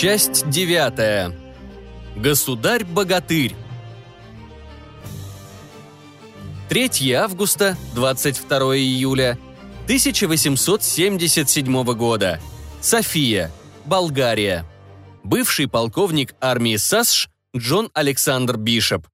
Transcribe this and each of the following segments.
Часть девятая. Государь-богатырь. 3 августа, 22 июля 1877 года. София, Болгария. Бывший полковник армии САСШ Джон Александр Бишоп.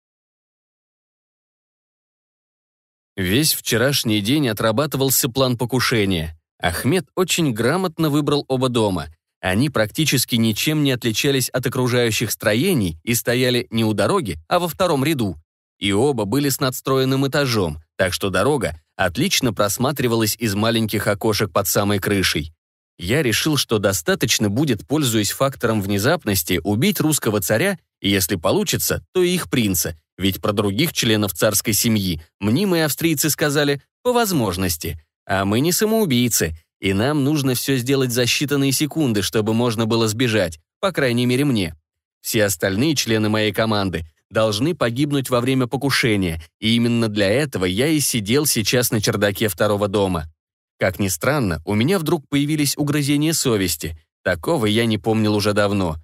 Весь вчерашний день отрабатывался план покушения. Ахмед очень грамотно выбрал оба дома. Они практически ничем не отличались от окружающих строений и стояли не у дороги, а во втором ряду. И оба были с надстроенным этажом, так что дорога отлично просматривалась из маленьких окошек под самой крышей. Я решил, что достаточно будет, пользуясь фактором внезапности, убить русского царя, и если получится, то и их принца, ведь про других членов царской семьи мнимые австрийцы сказали «по возможности», а мы не самоубийцы, и нам нужно все сделать за считанные секунды, чтобы можно было сбежать, по крайней мере мне. Все остальные члены моей команды должны погибнуть во время покушения, и именно для этого я и сидел сейчас на чердаке второго дома. Как ни странно, у меня вдруг появились угрызения совести. Такого я не помнил уже давно.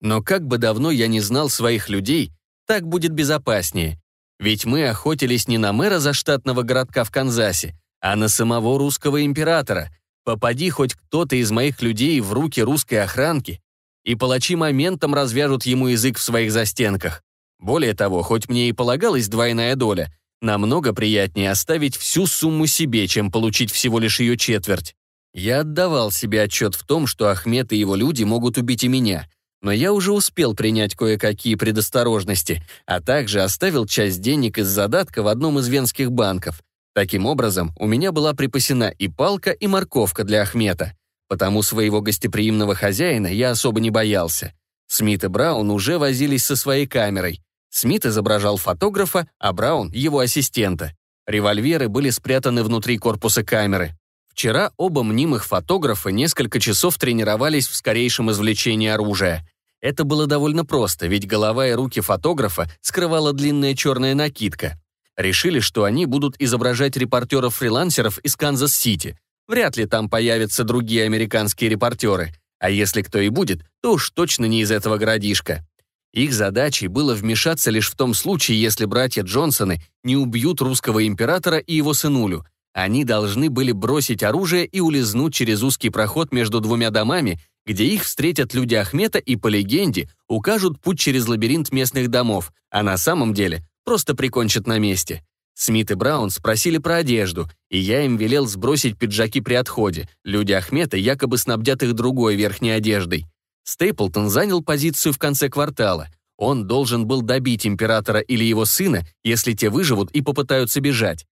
Но как бы давно я не знал своих людей, так будет безопаснее. Ведь мы охотились не на мэра заштатного городка в Канзасе, а на самого русского императора. Попади хоть кто-то из моих людей в руки русской охранки, и палачи моментом развяжут ему язык в своих застенках. Более того, хоть мне и полагалась двойная доля, намного приятнее оставить всю сумму себе, чем получить всего лишь ее четверть. Я отдавал себе отчет в том, что Ахмед и его люди могут убить и меня, но я уже успел принять кое-какие предосторожности, а также оставил часть денег из задатка в одном из венских банков. Таким образом, у меня была припасена и палка, и морковка для Ахмета. Потому своего гостеприимного хозяина я особо не боялся. Смит и Браун уже возились со своей камерой. Смит изображал фотографа, а Браун — его ассистента. Револьверы были спрятаны внутри корпуса камеры. Вчера оба мнимых фотографа несколько часов тренировались в скорейшем извлечении оружия. Это было довольно просто, ведь голова и руки фотографа скрывала длинная черная накидка. Решили, что они будут изображать репортеров-фрилансеров из Канзас-Сити. Вряд ли там появятся другие американские репортеры. А если кто и будет, то уж точно не из этого городишка. Их задачей было вмешаться лишь в том случае, если братья Джонсоны не убьют русского императора и его сынулю. Они должны были бросить оружие и улизнуть через узкий проход между двумя домами, где их встретят люди Ахмета и, по легенде, укажут путь через лабиринт местных домов, а на самом деле просто прикончат на месте. Смит и Браун спросили про одежду, и я им велел сбросить пиджаки при отходе. Люди Ахмета якобы снабдят их другой верхней одеждой. Стейплтон занял позицию в конце квартала. Он должен был добить императора или его сына, если те выживут и попытаются бежать.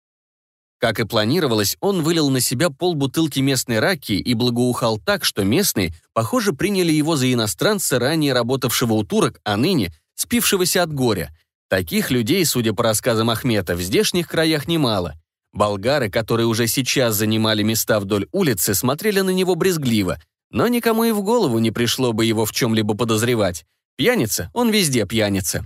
Как и планировалось, он вылил на себя полбутылки местной раки и благоухал так, что местные, похоже, приняли его за иностранца, ранее работавшего у турок, а ныне спившегося от горя. Таких людей, судя по рассказам Ахмета, в здешних краях немало. Болгары, которые уже сейчас занимали места вдоль улицы, смотрели на него брезгливо, но никому и в голову не пришло бы его в чем-либо подозревать. Пьяница, он везде пьяница.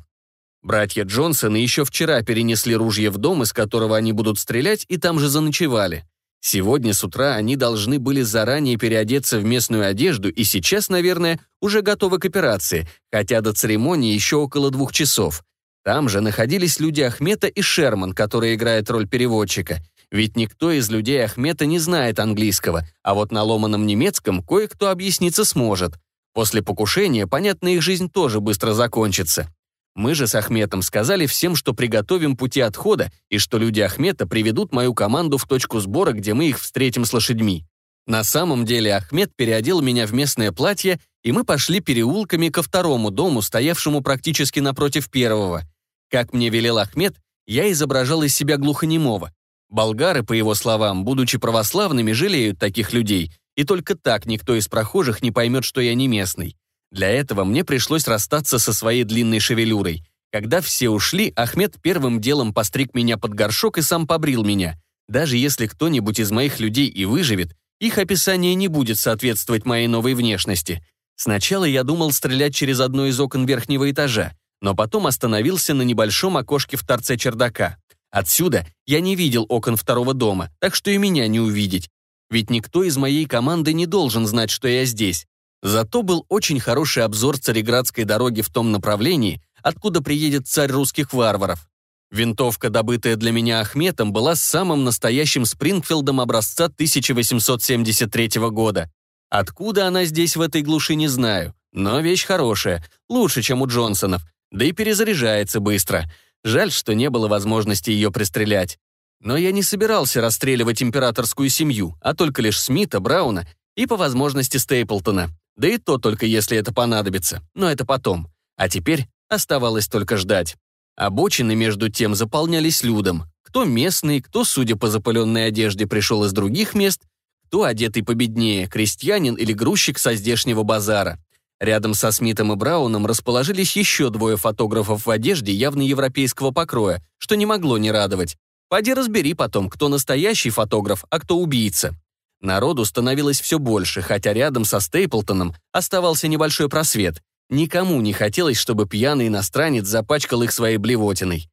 Братья Джонсоны еще вчера перенесли ружье в дом, из которого они будут стрелять, и там же заночевали. Сегодня с утра они должны были заранее переодеться в местную одежду и сейчас, наверное, уже готовы к операции, хотя до церемонии еще около двух часов. Там же находились люди Ахмета и Шерман, который играет роль переводчика — ведь никто из людей Ахмета не знает английского, а вот на ломаном немецком кое-кто объясниться сможет. После покушения, понятно, их жизнь тоже быстро закончится. Мы же с Ахметом сказали всем, что приготовим пути отхода и что люди Ахмета приведут мою команду в точку сбора, где мы их встретим с лошадьми. На самом деле Ахмед переодел меня в местное платье, и мы пошли переулками ко второму дому, стоявшему практически напротив первого. Как мне велел Ахмед, я изображал из себя глухонемого, Болгары, по его словам, будучи православными, жалеют таких людей, и только так никто из прохожих не поймет, что я не местный. Для этого мне пришлось расстаться со своей длинной шевелюрой. Когда все ушли, Ахмед первым делом постриг меня под горшок и сам побрил меня. Даже если кто-нибудь из моих людей и выживет, их описание не будет соответствовать моей новой внешности. Сначала я думал стрелять через одно из окон верхнего этажа, но потом остановился на небольшом окошке в торце чердака. Отсюда я не видел окон второго дома, так что и меня не увидеть. Ведь никто из моей команды не должен знать, что я здесь. Зато был очень хороший обзор Цареградской дороги в том направлении, откуда приедет царь русских варваров. Винтовка, добытая для меня Ахметом, была самым настоящим Спрингфилдом образца 1873 года. Откуда она здесь в этой глуши, не знаю. Но вещь хорошая, лучше, чем у Джонсонов, да и перезаряжается быстро. Жаль, что не было возможности ее пристрелять. Но я не собирался расстреливать императорскую семью, а только лишь Смита, Брауна и, по возможности, Стейплтона. Да и то только если это понадобится, но это потом. А теперь оставалось только ждать. Обочины, между тем, заполнялись людом. Кто местный, кто, судя по запыленной одежде, пришел из других мест, кто, одетый победнее, крестьянин или грузчик со здешнего базара. Рядом со Смитом и Брауном расположились еще двое фотографов в одежде явно европейского покроя, что не могло не радовать. Пойди разбери потом, кто настоящий фотограф, а кто убийца. Народу становилось все больше, хотя рядом со Стейплтоном оставался небольшой просвет. Никому не хотелось, чтобы пьяный иностранец запачкал их своей блевотиной.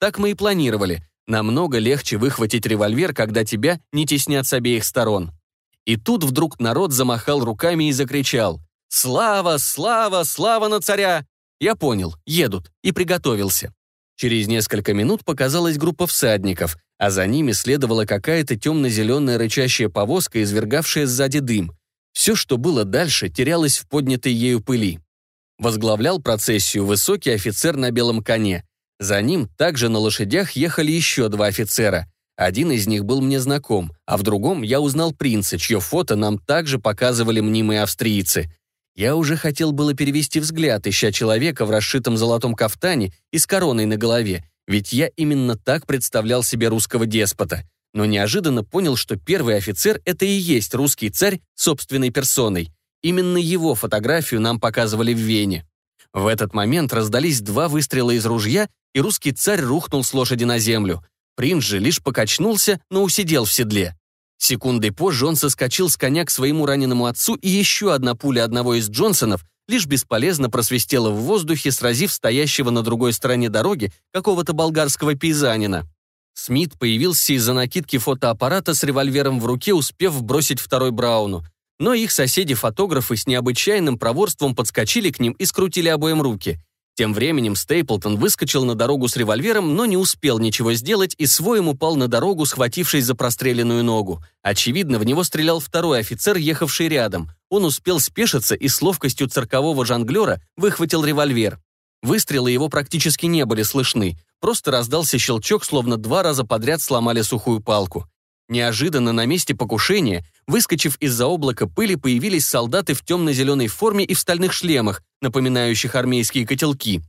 Так мы и планировали. Намного легче выхватить револьвер, когда тебя не теснят с обеих сторон. И тут вдруг народ замахал руками и закричал «Слава, слава, слава на царя!» Я понял, едут, и приготовился. Через несколько минут показалась группа всадников, а за ними следовала какая-то темно-зеленая рычащая повозка, извергавшая сзади дым. Все, что было дальше, терялось в поднятой ею пыли. Возглавлял процессию высокий офицер на белом коне. За ним также на лошадях ехали еще два офицера. Один из них был мне знаком, а в другом я узнал принца, чье фото нам также показывали мнимые австрийцы. Я уже хотел было перевести взгляд, ища человека в расшитом золотом кафтане и с короной на голове, ведь я именно так представлял себе русского деспота. Но неожиданно понял, что первый офицер — это и есть русский царь собственной персоной. Именно его фотографию нам показывали в Вене. В этот момент раздались два выстрела из ружья, и русский царь рухнул с лошади на землю. Принц же лишь покачнулся, но усидел в седле. Секундой позже он соскочил с коня к своему раненому отцу, и еще одна пуля одного из Джонсонов лишь бесполезно просвистела в воздухе, сразив стоящего на другой стороне дороги какого-то болгарского пейзанина. Смит появился из-за накидки фотоаппарата с револьвером в руке, успев бросить второй Брауну. Но их соседи-фотографы с необычайным проворством подскочили к ним и скрутили обоим руки. Тем временем Стейплтон выскочил на дорогу с револьвером, но не успел ничего сделать и своим упал на дорогу, схватившись за простреленную ногу. Очевидно, в него стрелял второй офицер, ехавший рядом. Он успел спешиться и с ловкостью циркового жонглера выхватил револьвер. Выстрелы его практически не были слышны. Просто раздался щелчок, словно два раза подряд сломали сухую палку. Неожиданно на месте покушения, выскочив из-за облака пыли, появились солдаты в темно-зеленой форме и в стальных шлемах, напоминающих армейские котелки.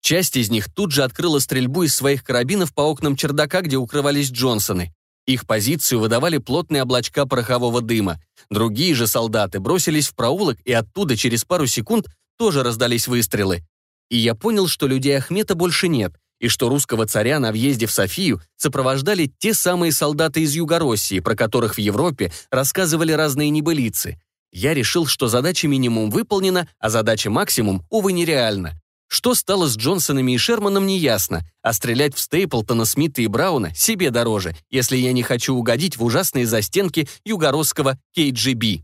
Часть из них тут же открыла стрельбу из своих карабинов по окнам чердака, где укрывались Джонсоны. Их позицию выдавали плотные облачка порохового дыма. Другие же солдаты бросились в проулок, и оттуда через пару секунд тоже раздались выстрелы. И я понял, что людей Ахмета больше нет — и что русского царя на въезде в Софию сопровождали те самые солдаты из Юго-России, про которых в Европе рассказывали разные небылицы. Я решил, что задача минимум выполнена, а задача максимум, увы, нереальна. Что стало с Джонсонами и Шерманом, неясно, а стрелять в Стейплтона, Смита и Брауна себе дороже, если я не хочу угодить в ужасные застенки югородского KGB.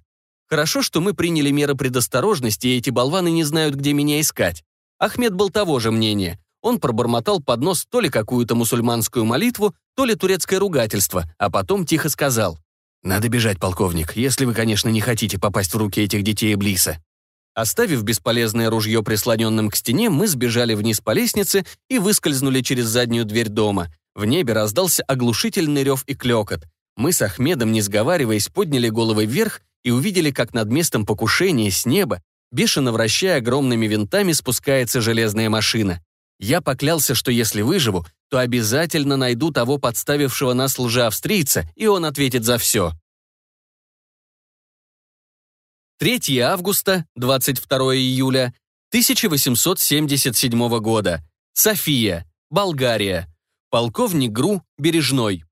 Хорошо, что мы приняли меры предосторожности, и эти болваны не знают, где меня искать. Ахмед был того же мнения. Он пробормотал под нос то ли какую-то мусульманскую молитву, то ли турецкое ругательство, а потом тихо сказал. «Надо бежать, полковник, если вы, конечно, не хотите попасть в руки этих детей Иблиса». Оставив бесполезное ружье прислоненным к стене, мы сбежали вниз по лестнице и выскользнули через заднюю дверь дома. В небе раздался оглушительный рев и клекот. Мы с Ахмедом, не сговариваясь, подняли головы вверх и увидели, как над местом покушения с неба, бешено вращая огромными винтами, спускается железная машина. Я поклялся, что если выживу, то обязательно найду того подставившего нас лжеавстрийца, и он ответит за все. 3 августа, 22 июля 1877 года. София, Болгария. Полковник ГРУ Бережной.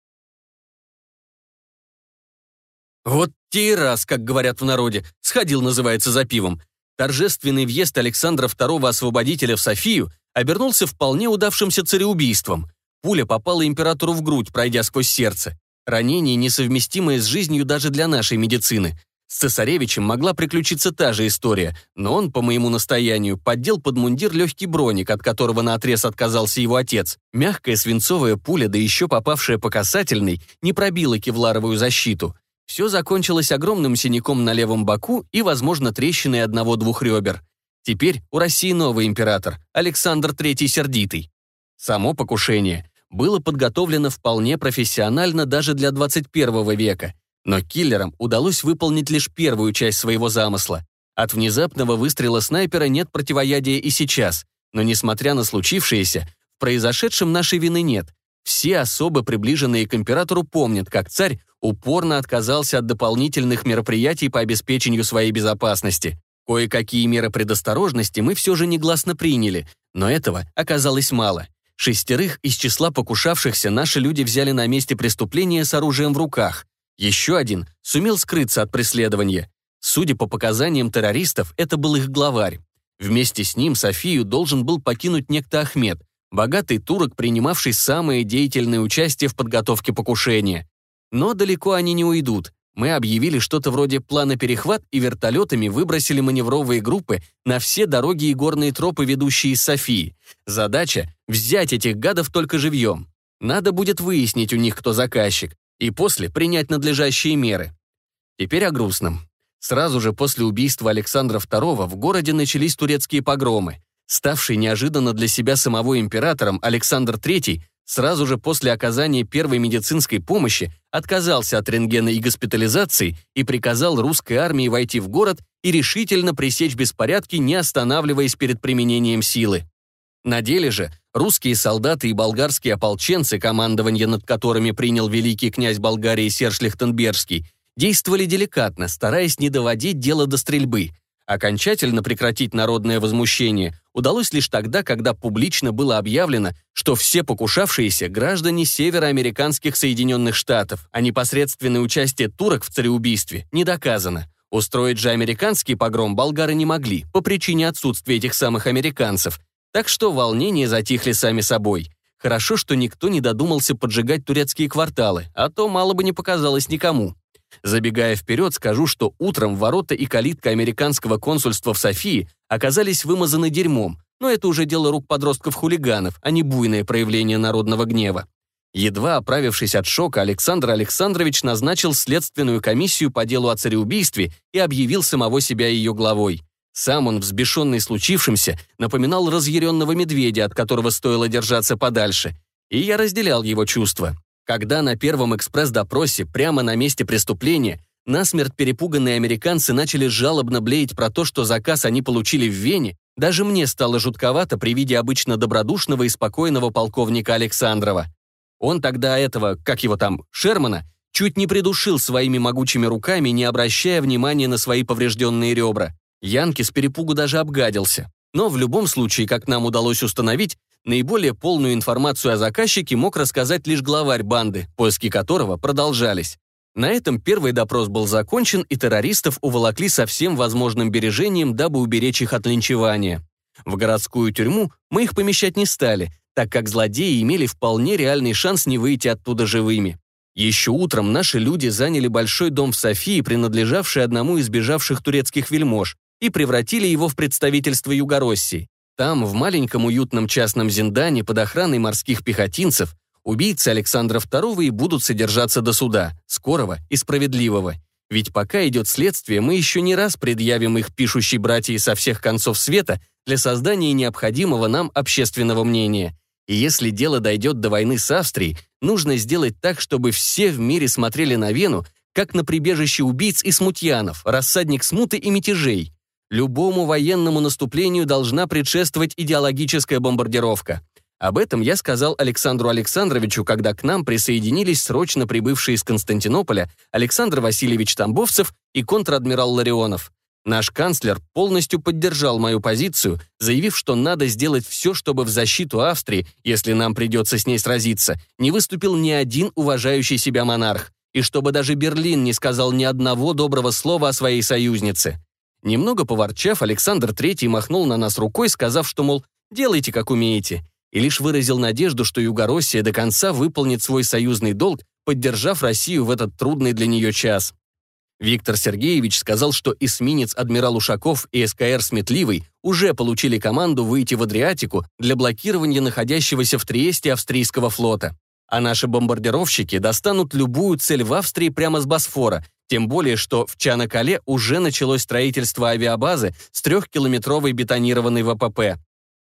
Вот те раз, как говорят в народе, сходил, называется, за пивом. Торжественный въезд Александра II Освободителя в Софию обернулся вполне удавшимся цареубийством. Пуля попала императору в грудь, пройдя сквозь сердце. Ранение, несовместимое с жизнью даже для нашей медицины. С цесаревичем могла приключиться та же история, но он, по моему настоянию, поддел под мундир легкий броник, от которого наотрез отказался его отец. Мягкая свинцовая пуля, да еще попавшая по касательной, не пробила кевларовую защиту. Все закончилось огромным синяком на левом боку и, возможно, трещиной одного-двух ребер. Теперь у России новый император, Александр III Сердитый. Само покушение было подготовлено вполне профессионально даже для 21 века, но киллерам удалось выполнить лишь первую часть своего замысла. От внезапного выстрела снайпера нет противоядия и сейчас, но несмотря на случившееся, в произошедшем нашей вины нет. Все особо приближенные к императору помнят, как царь упорно отказался от дополнительных мероприятий по обеспечению своей безопасности. Кое-какие меры предосторожности мы все же негласно приняли, но этого оказалось мало. Шестерых из числа покушавшихся наши люди взяли на месте преступления с оружием в руках. Еще один сумел скрыться от преследования. Судя по показаниям террористов, это был их главарь. Вместе с ним Софию должен был покинуть некто Ахмед, богатый турок, принимавший самое деятельное участие в подготовке покушения. Но далеко они не уйдут. Мы объявили что-то вроде плана перехват и вертолетами выбросили маневровые группы на все дороги и горные тропы, ведущие из Софии. Задача — взять этих гадов только живьем. Надо будет выяснить у них, кто заказчик, и после принять надлежащие меры. Теперь о грустном. Сразу же после убийства Александра II в городе начались турецкие погромы. Ставший неожиданно для себя самого императором Александр III сразу же после оказания первой медицинской помощи отказался от рентгена и госпитализации и приказал русской армии войти в город и решительно пресечь беспорядки, не останавливаясь перед применением силы. На деле же русские солдаты и болгарские ополченцы, командование над которыми принял великий князь Болгарии Серж Лихтенбергский, действовали деликатно, стараясь не доводить дело до стрельбы. Окончательно прекратить народное возмущение удалось лишь тогда, когда публично было объявлено, что все покушавшиеся граждане североамериканских Соединенных Штатов, а непосредственное участие турок в цареубийстве не доказано. Устроить же американский погром болгары не могли по причине отсутствия этих самых американцев, так что волнения затихли сами собой. Хорошо, что никто не додумался поджигать турецкие кварталы, а то мало бы не показалось никому. Забегая вперед, скажу, что утром ворота и калитка американского консульства в Софии оказались вымазаны дерьмом, но это уже дело рук подростков-хулиганов, а не буйное проявление народного гнева. Едва оправившись от шока, Александр Александрович назначил следственную комиссию по делу о цареубийстве и объявил самого себя ее главой. Сам он, взбешенный случившимся, напоминал разъяренного медведя, от которого стоило держаться подальше. И я разделял его чувства. Когда на первом экспресс-допросе, прямо на месте преступления, насмерть перепуганные американцы начали жалобно блеять про то, что заказ они получили в Вене, даже мне стало жутковато при виде обычно добродушного и спокойного полковника Александрова. Он тогда этого, как его там, Шермана, чуть не придушил своими могучими руками, не обращая внимания на свои поврежденные ребра. Янки с перепугу даже обгадился. Но в любом случае, как нам удалось установить, Наиболее полную информацию о заказчике мог рассказать лишь главарь банды, поиски которого продолжались. На этом первый допрос был закончен, и террористов уволокли со всем возможным бережением, дабы уберечь их от линчевания. В городскую тюрьму мы их помещать не стали, так как злодеи имели вполне реальный шанс не выйти оттуда живыми. Еще утром наши люди заняли большой дом в Софии, принадлежавший одному из бежавших турецких вельмож, и превратили его в представительство Югороссии. Там, в маленьком уютном частном Зиндане под охраной морских пехотинцев, убийцы Александра II и будут содержаться до суда, скорого и справедливого. Ведь пока идет следствие, мы еще не раз предъявим их пишущей братья со всех концов света для создания необходимого нам общественного мнения. И если дело дойдет до войны с Австрией, нужно сделать так, чтобы все в мире смотрели на Вену, как на прибежище убийц и смутьянов, рассадник смуты и мятежей. Любому военному наступлению должна предшествовать идеологическая бомбардировка. Об этом я сказал Александру Александровичу, когда к нам присоединились срочно прибывшие из Константинополя Александр Васильевич Тамбовцев и контр-адмирал Ларионов. Наш канцлер полностью поддержал мою позицию, заявив, что надо сделать все, чтобы в защиту Австрии, если нам придется с ней сразиться, не выступил ни один уважающий себя монарх, и чтобы даже Берлин не сказал ни одного доброго слова о своей союзнице. Немного поворчав, Александр III махнул на нас рукой, сказав, что, мол, делайте, как умеете, и лишь выразил надежду, что Югороссия до конца выполнит свой союзный долг, поддержав Россию в этот трудный для нее час. Виктор Сергеевич сказал, что эсминец «Адмирал Ушаков» и СКР «Сметливый» уже получили команду выйти в Адриатику для блокирования находящегося в Триесте австрийского флота. А наши бомбардировщики достанут любую цель в Австрии прямо с Босфора, тем более, что в Чанакале уже началось строительство авиабазы с трехкилометровой бетонированной ВПП.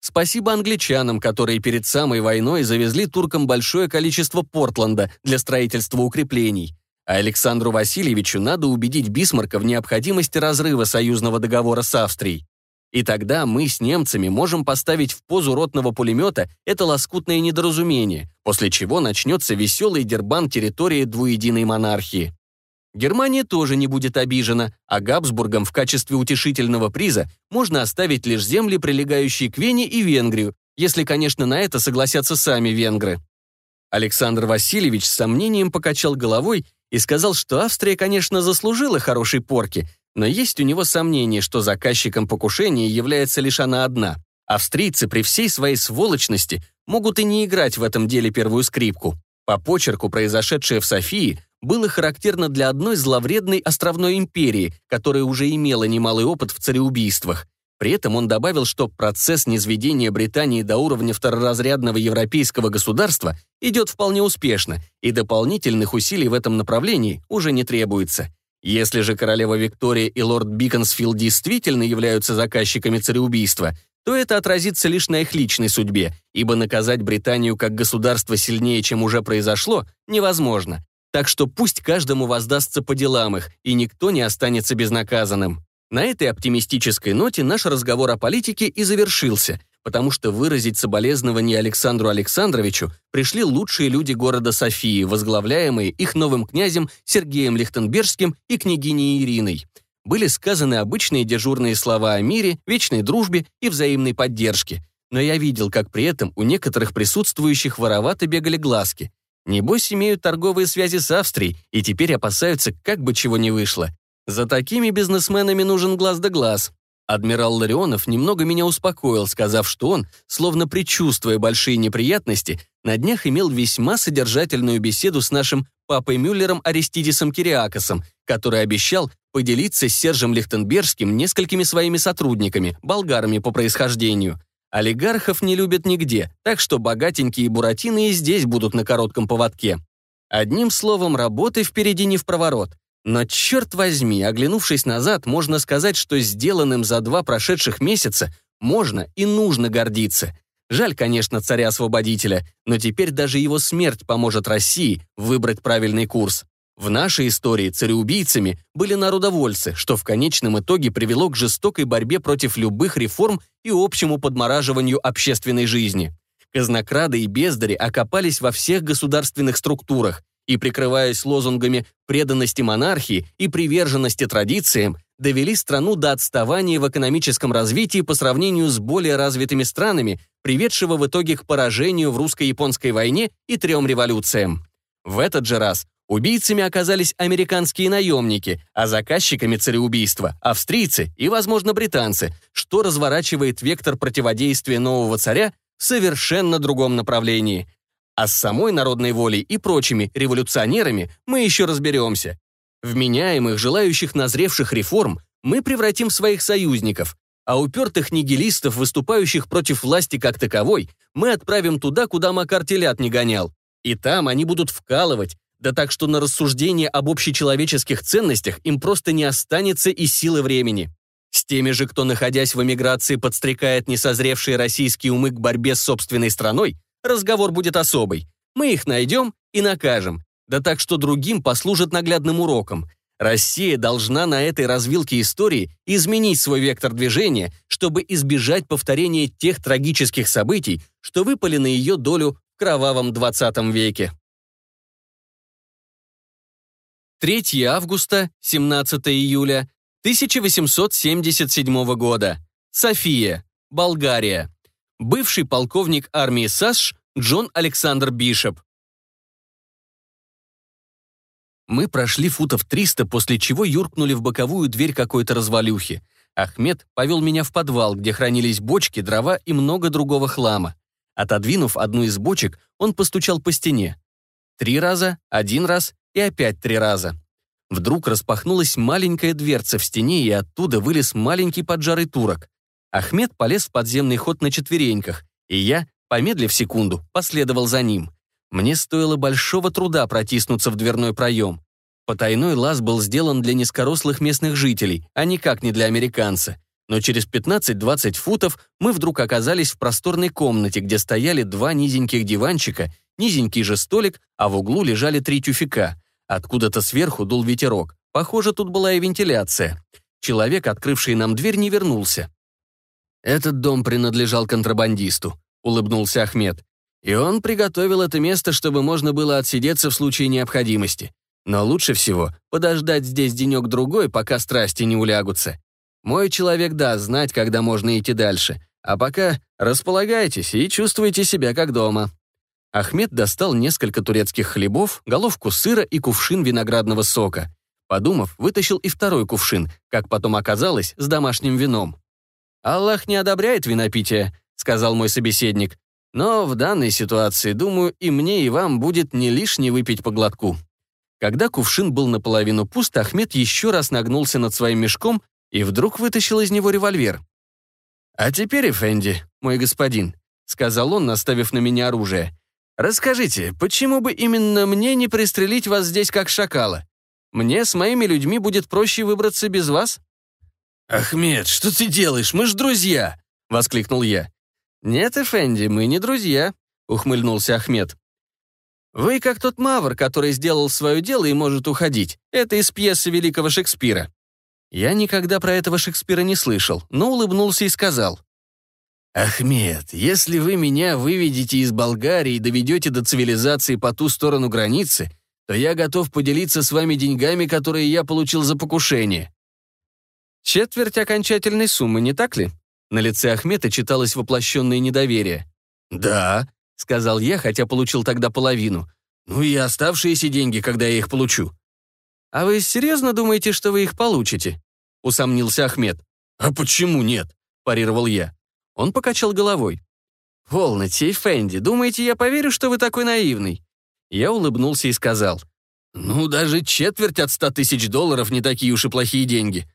Спасибо англичанам, которые перед самой войной завезли туркам большое количество Портленда для строительства укреплений. А Александру Васильевичу надо убедить Бисмарка в необходимости разрыва союзного договора с Австрией. И тогда мы с немцами можем поставить в позу ротного пулемета это лоскутное недоразумение, после чего начнется веселый дербан территории двуединой монархии. Германия тоже не будет обижена, а Габсбургам в качестве утешительного приза можно оставить лишь земли, прилегающие к Вене и Венгрию, если, конечно, на это согласятся сами венгры. Александр Васильевич с сомнением покачал головой и сказал, что Австрия, конечно, заслужила хорошей порки, но есть у него сомнение, что заказчиком покушения является лишь она одна. Австрийцы при всей своей сволочности могут и не играть в этом деле первую скрипку. По почерку, произошедшее в Софии, было характерно для одной зловредной островной империи, которая уже имела немалый опыт в цареубийствах. При этом он добавил, что процесс низведения Британии до уровня второразрядного европейского государства идет вполне успешно, и дополнительных усилий в этом направлении уже не требуется. Если же королева Виктория и лорд Биконсфилд действительно являются заказчиками цареубийства, то это отразится лишь на их личной судьбе, ибо наказать Британию как государство сильнее, чем уже произошло, невозможно. Так что пусть каждому воздастся по делам их, и никто не останется безнаказанным. На этой оптимистической ноте наш разговор о политике и завершился, потому что выразить соболезнования Александру Александровичу пришли лучшие люди города Софии, возглавляемые их новым князем Сергеем Лихтенбергским и княгиней Ириной. Были сказаны обычные дежурные слова о мире, вечной дружбе и взаимной поддержке, но я видел, как при этом у некоторых присутствующих воровато бегали глазки. Небось, имеют торговые связи с Австрией и теперь опасаются, как бы чего не вышло. За такими бизнесменами нужен глаз да глаз. Адмирал Ларионов немного меня успокоил, сказав, что он, словно предчувствуя большие неприятности, на днях имел весьма содержательную беседу с нашим папой Мюллером Аристидисом Кириакосом, который обещал поделиться с Сержем Лихтенбергским несколькими своими сотрудниками, болгарами по происхождению. Олигархов не любят нигде, так что богатенькие буратины и здесь будут на коротком поводке. Одним словом, работы впереди не в проворот. Но черт возьми, оглянувшись назад, можно сказать, что сделанным за два прошедших месяца можно и нужно гордиться. Жаль, конечно, царя-освободителя, но теперь даже его смерть поможет России выбрать правильный курс. В нашей истории цареубийцами были народовольцы, что в конечном итоге привело к жестокой борьбе против любых реформ и общему подмораживанию общественной жизни. Казнокрады и бездари окопались во всех государственных структурах, и, прикрываясь лозунгами преданности монархии и приверженности традициям, довели страну до отставания в экономическом развитии по сравнению с более развитыми странами, приведшего в итоге к поражению в русско-японской войне и трем революциям. В этот же раз убийцами оказались американские наемники, а заказчиками цареубийства – австрийцы и, возможно, британцы, что разворачивает вектор противодействия нового царя в совершенно другом направлении – а с самой народной волей и прочими революционерами мы еще разберемся. Вменяемых, желающих назревших реформ, мы превратим в своих союзников, а упертых нигилистов, выступающих против власти как таковой, мы отправим туда, куда Макар телят не гонял. И там они будут вкалывать, да так что на рассуждение об общечеловеческих ценностях им просто не останется и силы времени. С теми же, кто, находясь в эмиграции, подстрекает несозревшие российские умы к борьбе с собственной страной, разговор будет особый. Мы их найдем и накажем. Да так, что другим послужит наглядным уроком. Россия должна на этой развилке истории изменить свой вектор движения, чтобы избежать повторения тех трагических событий, что выпали на ее долю в кровавом 20 веке. 3 августа, 17 июля 1877 года. София, Болгария бывший полковник армии САСШ Джон Александр Бишоп. Мы прошли футов 300, после чего юркнули в боковую дверь какой-то развалюхи. Ахмед повел меня в подвал, где хранились бочки, дрова и много другого хлама. Отодвинув одну из бочек, он постучал по стене. Три раза, один раз и опять три раза. Вдруг распахнулась маленькая дверца в стене, и оттуда вылез маленький поджарый турок. Ахмед полез в подземный ход на четвереньках, и я, помедлив секунду, последовал за ним. Мне стоило большого труда протиснуться в дверной проем. Потайной лаз был сделан для низкорослых местных жителей, а никак не для американца. Но через 15-20 футов мы вдруг оказались в просторной комнате, где стояли два низеньких диванчика, низенький же столик, а в углу лежали три тюфика. Откуда-то сверху дул ветерок. Похоже, тут была и вентиляция. Человек, открывший нам дверь, не вернулся. «Этот дом принадлежал контрабандисту», — улыбнулся Ахмед. «И он приготовил это место, чтобы можно было отсидеться в случае необходимости. Но лучше всего подождать здесь денек-другой, пока страсти не улягутся. Мой человек даст знать, когда можно идти дальше. А пока располагайтесь и чувствуйте себя как дома». Ахмед достал несколько турецких хлебов, головку сыра и кувшин виноградного сока. Подумав, вытащил и второй кувшин, как потом оказалось, с домашним вином. «Аллах не одобряет винопитие», — сказал мой собеседник. «Но в данной ситуации, думаю, и мне, и вам будет не лишне выпить по глотку». Когда кувшин был наполовину пуст, Ахмед еще раз нагнулся над своим мешком и вдруг вытащил из него револьвер. «А теперь, Эфенди, мой господин», — сказал он, наставив на меня оружие, «расскажите, почему бы именно мне не пристрелить вас здесь как шакала? Мне с моими людьми будет проще выбраться без вас?» «Ахмед, что ты делаешь? Мы ж друзья!» — воскликнул я. «Нет, Эфенди, мы не друзья», — ухмыльнулся Ахмед. «Вы как тот мавр, который сделал свое дело и может уходить. Это из пьесы великого Шекспира». Я никогда про этого Шекспира не слышал, но улыбнулся и сказал. «Ахмед, если вы меня выведете из Болгарии и доведете до цивилизации по ту сторону границы, то я готов поделиться с вами деньгами, которые я получил за покушение». Четверть окончательной суммы, не так ли? На лице Ахмета читалось воплощенное недоверие. «Да», — сказал я, хотя получил тогда половину. «Ну и оставшиеся деньги, когда я их получу». «А вы серьезно думаете, что вы их получите?» — усомнился Ахмед. «А почему нет?» — парировал я. Он покачал головой. «Полноте, Эфенди, думаете, я поверю, что вы такой наивный?» Я улыбнулся и сказал. «Ну, даже четверть от ста тысяч долларов не такие уж и плохие деньги».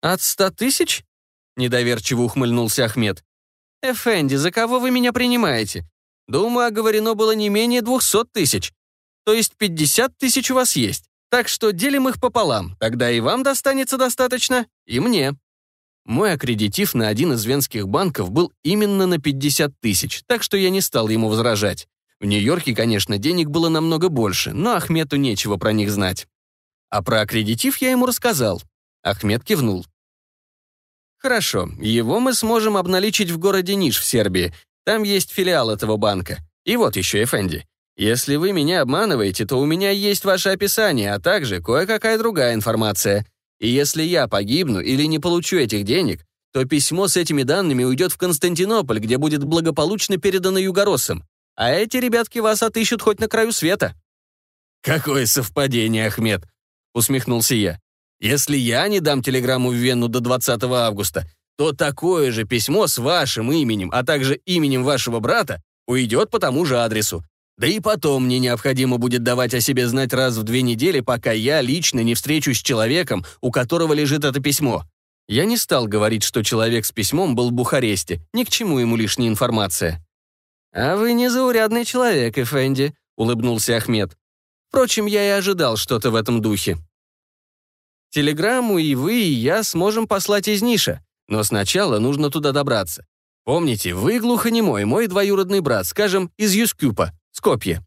«От ста тысяч?» — недоверчиво ухмыльнулся Ахмед. «Эфенди, за кого вы меня принимаете? Думаю, оговорено было не менее двухсот тысяч. То есть пятьдесят тысяч у вас есть. Так что делим их пополам, тогда и вам достанется достаточно, и мне». Мой аккредитив на один из венских банков был именно на 50 тысяч, так что я не стал ему возражать. В Нью-Йорке, конечно, денег было намного больше, но Ахмету нечего про них знать. А про аккредитив я ему рассказал. Ахмед кивнул. «Хорошо, его мы сможем обналичить в городе Ниш в Сербии. Там есть филиал этого банка. И вот еще, Эфенди. Если вы меня обманываете, то у меня есть ваше описание, а также кое-какая другая информация. И если я погибну или не получу этих денег, то письмо с этими данными уйдет в Константинополь, где будет благополучно передано югороссам. А эти ребятки вас отыщут хоть на краю света». «Какое совпадение, Ахмед!» — усмехнулся я. «Если я не дам телеграмму в Вену до 20 августа, то такое же письмо с вашим именем, а также именем вашего брата уйдет по тому же адресу. Да и потом мне необходимо будет давать о себе знать раз в две недели, пока я лично не встречусь с человеком, у которого лежит это письмо. Я не стал говорить, что человек с письмом был в Бухаресте, ни к чему ему лишняя информация. «А вы незаурядный человек, Эфенди», — улыбнулся Ахмед. «Впрочем, я и ожидал что-то в этом духе. Телеграмму и вы, и я сможем послать из Ниша, но сначала нужно туда добраться. Помните, вы глухонемой, мой двоюродный брат, скажем, из Юскюпа. Скопье.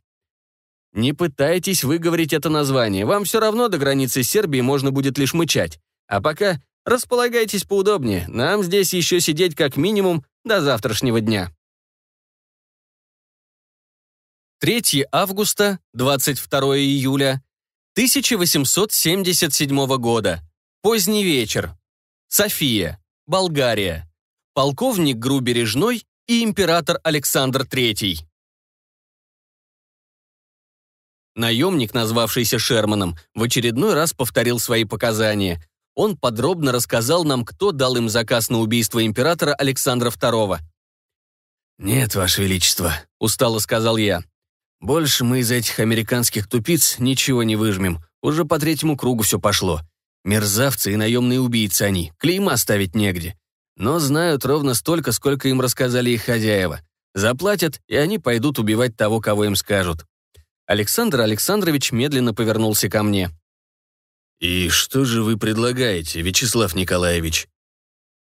Не пытайтесь выговорить это название, вам все равно до границы Сербии можно будет лишь мычать. А пока располагайтесь поудобнее, нам здесь еще сидеть как минимум до завтрашнего дня. 3 августа, 22 июля 1877 года. Поздний вечер. София, Болгария. Полковник Грубережной и император Александр III. Наемник, назвавшийся Шерманом, в очередной раз повторил свои показания. Он подробно рассказал нам, кто дал им заказ на убийство императора Александра II. «Нет, Ваше Величество», — устало сказал я. «Больше мы из этих американских тупиц ничего не выжмем. Уже по третьему кругу все пошло. Мерзавцы и наемные убийцы они, клейма ставить негде. Но знают ровно столько, сколько им рассказали их хозяева. Заплатят, и они пойдут убивать того, кого им скажут. Александр Александрович медленно повернулся ко мне. «И что же вы предлагаете, Вячеслав Николаевич?»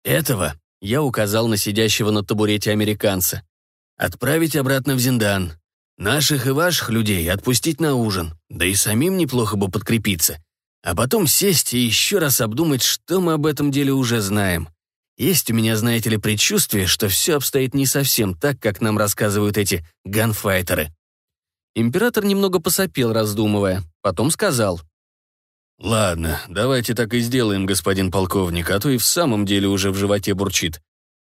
«Этого», — я указал на сидящего на табурете американца. «Отправить обратно в Зиндан. Наших и ваших людей отпустить на ужин, да и самим неплохо бы подкрепиться. А потом сесть и еще раз обдумать, что мы об этом деле уже знаем. Есть у меня, знаете ли, предчувствие, что все обстоит не совсем так, как нам рассказывают эти ганфайтеры». Император немного посопел, раздумывая. Потом сказал. «Ладно, давайте так и сделаем, господин полковник, а то и в самом деле уже в животе бурчит.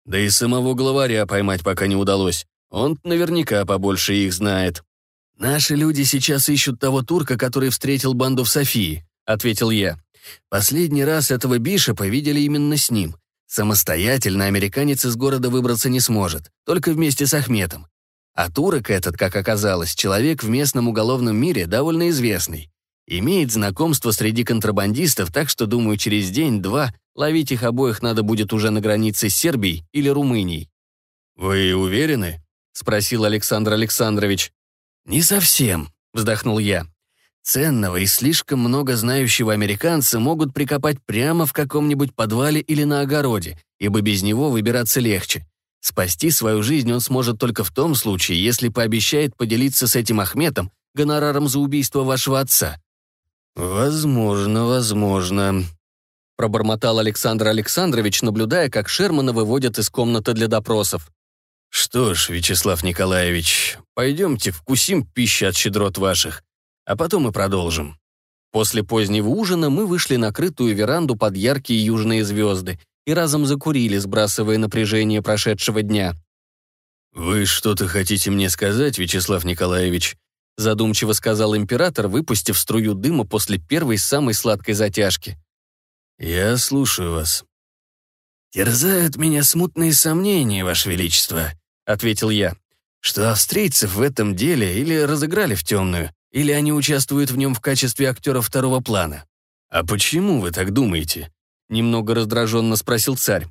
Да и самого главаря поймать пока не удалось. Он наверняка побольше их знает». «Наши люди сейчас ищут того турка, который встретил банду в Софии», — ответил я. «Последний раз этого Бишопа видели именно с ним. Самостоятельно американец из города выбраться не сможет, только вместе с Ахметом. А турок этот, как оказалось, человек в местном уголовном мире довольно известный. Имеет знакомство среди контрабандистов, так что, думаю, через день-два ловить их обоих надо будет уже на границе с Сербией или Румынией. «Вы уверены?» — спросил Александр Александрович. «Не совсем», — вздохнул я. «Ценного и слишком много знающего американца могут прикопать прямо в каком-нибудь подвале или на огороде, ибо без него выбираться легче. Спасти свою жизнь он сможет только в том случае, если пообещает поделиться с этим Ахметом гонораром за убийство вашего отца. «Возможно, возможно», — пробормотал Александр Александрович, наблюдая, как Шермана выводят из комнаты для допросов. «Что ж, Вячеслав Николаевич, пойдемте вкусим пищи от щедрот ваших, а потом мы продолжим». После позднего ужина мы вышли на крытую веранду под яркие южные звезды и разом закурили, сбрасывая напряжение прошедшего дня. «Вы что-то хотите мне сказать, Вячеслав Николаевич?» задумчиво сказал император, выпустив струю дыма после первой самой сладкой затяжки. «Я слушаю вас». «Терзают меня смутные сомнения, Ваше Величество», — ответил я, «что австрийцев в этом деле или разыграли в темную, или они участвуют в нем в качестве актеров второго плана». «А почему вы так думаете?» — немного раздраженно спросил царь.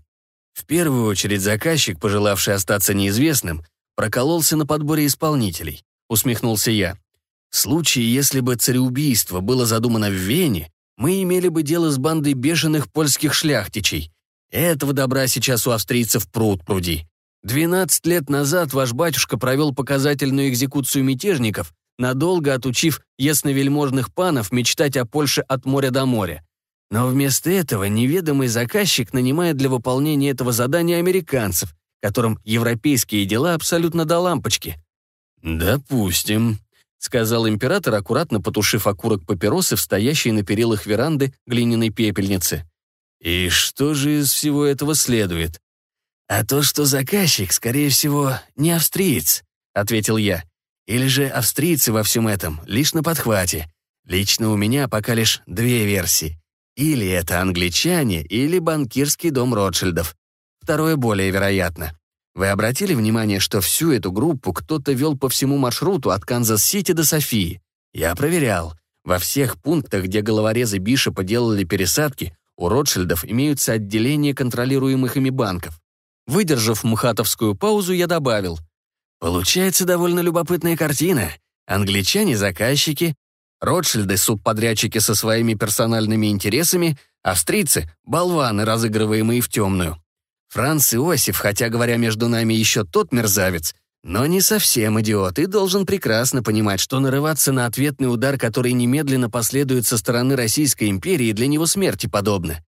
В первую очередь заказчик, пожелавший остаться неизвестным, прокололся на подборе исполнителей усмехнулся я. В случае, если бы цареубийство было задумано в Вене, мы имели бы дело с бандой бешеных польских шляхтичей. Этого добра сейчас у австрийцев пруд пруди. Двенадцать лет назад ваш батюшка провел показательную экзекуцию мятежников, надолго отучив ясновельможных панов мечтать о Польше от моря до моря. Но вместо этого неведомый заказчик нанимает для выполнения этого задания американцев, которым европейские дела абсолютно до лампочки. «Допустим», — сказал император, аккуратно потушив окурок папиросы в стоящей на перилах веранды глиняной пепельницы. «И что же из всего этого следует?» «А то, что заказчик, скорее всего, не австриец», — ответил я. «Или же австрийцы во всем этом лишь на подхвате. Лично у меня пока лишь две версии. Или это англичане, или банкирский дом Ротшильдов. Второе более вероятно. Вы обратили внимание, что всю эту группу кто-то вел по всему маршруту от Канзас-Сити до Софии? Я проверял. Во всех пунктах, где головорезы Бишопа делали пересадки, у Ротшильдов имеются отделения контролируемых ими банков. Выдержав мухатовскую паузу, я добавил. Получается довольно любопытная картина. Англичане — заказчики, Ротшильды — субподрядчики со своими персональными интересами, австрийцы — болваны, разыгрываемые в темную. Франц Иосиф, хотя, говоря между нами, еще тот мерзавец, но не совсем идиот и должен прекрасно понимать, что нарываться на ответный удар, который немедленно последует со стороны Российской империи, для него смерти подобно.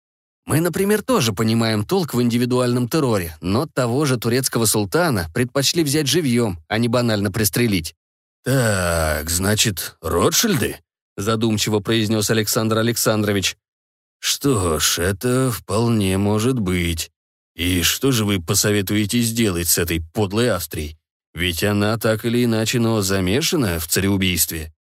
Мы, например, тоже понимаем толк в индивидуальном терроре, но того же турецкого султана предпочли взять живьем, а не банально пристрелить. «Так, значит, Ротшильды?» задумчиво произнес Александр Александрович. «Что ж, это вполне может быть. И что же вы посоветуете сделать с этой подлой Австрией? Ведь она так или иначе, но замешана в цареубийстве.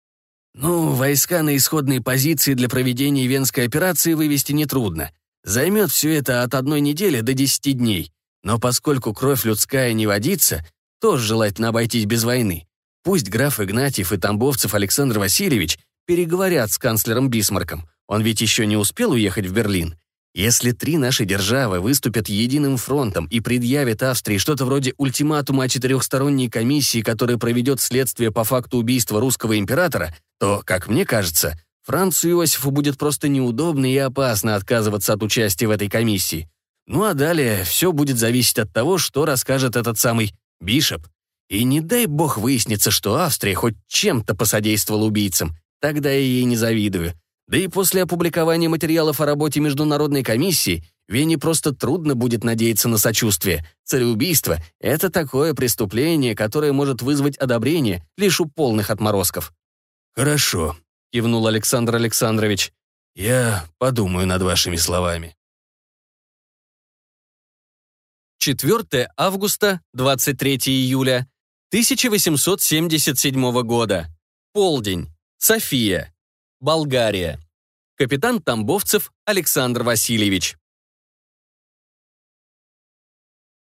Ну, войска на исходные позиции для проведения венской операции вывести нетрудно. Займет все это от одной недели до десяти дней. Но поскольку кровь людская не водится, тоже желательно обойтись без войны. Пусть граф Игнатьев и Тамбовцев Александр Васильевич переговорят с канцлером Бисмарком. Он ведь еще не успел уехать в Берлин. Если три наши державы выступят единым фронтом и предъявят Австрии что-то вроде ультиматума о четырехсторонней комиссии, которая проведет следствие по факту убийства русского императора, то, как мне кажется, Францу Иосифу будет просто неудобно и опасно отказываться от участия в этой комиссии. Ну а далее все будет зависеть от того, что расскажет этот самый Бишоп. И не дай бог выяснится, что Австрия хоть чем-то посодействовала убийцам. Тогда я ей не завидую. Да и после опубликования материалов о работе Международной комиссии Вене просто трудно будет надеяться на сочувствие. Цареубийство — это такое преступление, которое может вызвать одобрение лишь у полных отморозков. «Хорошо», — кивнул Александр Александрович. «Я подумаю над вашими словами». 4 августа, 23 июля 1877 года. Полдень. София. Болгария. Капитан Тамбовцев Александр Васильевич.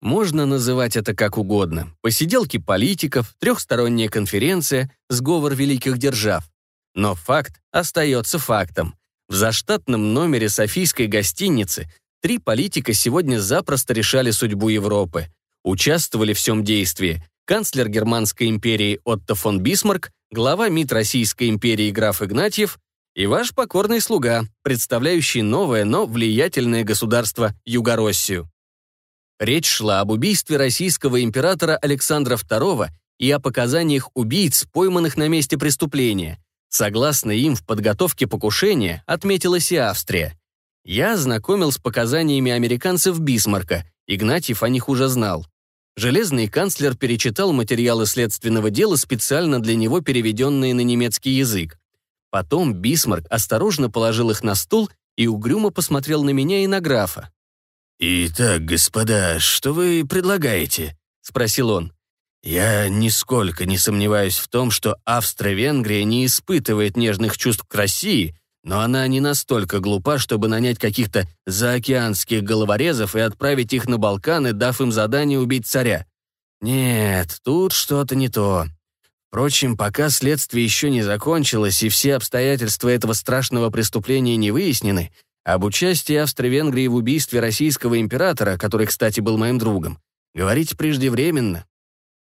Можно называть это как угодно. Посиделки политиков, трехсторонняя конференция, сговор великих держав. Но факт остается фактом. В заштатном номере Софийской гостиницы три политика сегодня запросто решали судьбу Европы. Участвовали в всем действии канцлер Германской империи Отто фон Бисмарк, глава МИД Российской империи граф Игнатьев и ваш покорный слуга, представляющий новое, но влиятельное государство Югороссию. Речь шла об убийстве российского императора Александра II и о показаниях убийц, пойманных на месте преступления. Согласно им, в подготовке покушения отметилась и Австрия. Я знакомил с показаниями американцев Бисмарка, Игнатьев о них уже знал. Железный канцлер перечитал материалы следственного дела, специально для него переведенные на немецкий язык. Потом Бисмарк осторожно положил их на стул и угрюмо посмотрел на меня и на графа. «Итак, господа, что вы предлагаете?» — спросил он. «Я нисколько не сомневаюсь в том, что Австро-Венгрия не испытывает нежных чувств к России, но она не настолько глупа, чтобы нанять каких-то заокеанских головорезов и отправить их на Балканы, дав им задание убить царя. Нет, тут что-то не то. Впрочем, пока следствие еще не закончилось и все обстоятельства этого страшного преступления не выяснены, об участии Австро-Венгрии в убийстве российского императора, который, кстати, был моим другом, говорить преждевременно.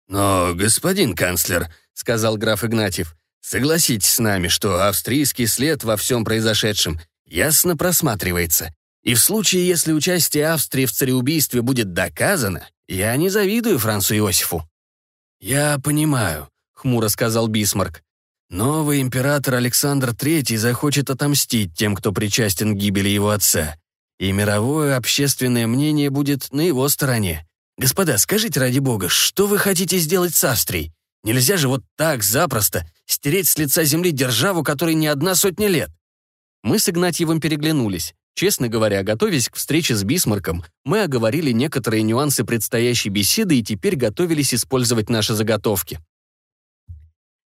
«Но, господин канцлер», — сказал граф Игнатьев, Согласитесь с нами, что австрийский след во всем произошедшем ясно просматривается. И в случае, если участие Австрии в цареубийстве будет доказано, я не завидую Францу Иосифу». «Я понимаю», — хмуро сказал Бисмарк. «Новый император Александр III захочет отомстить тем, кто причастен к гибели его отца. И мировое общественное мнение будет на его стороне. Господа, скажите ради бога, что вы хотите сделать с Австрией? Нельзя же вот так запросто стереть с лица земли державу, которой не одна сотня лет. Мы с Игнатьевым переглянулись. Честно говоря, готовясь к встрече с Бисмарком, мы оговорили некоторые нюансы предстоящей беседы и теперь готовились использовать наши заготовки.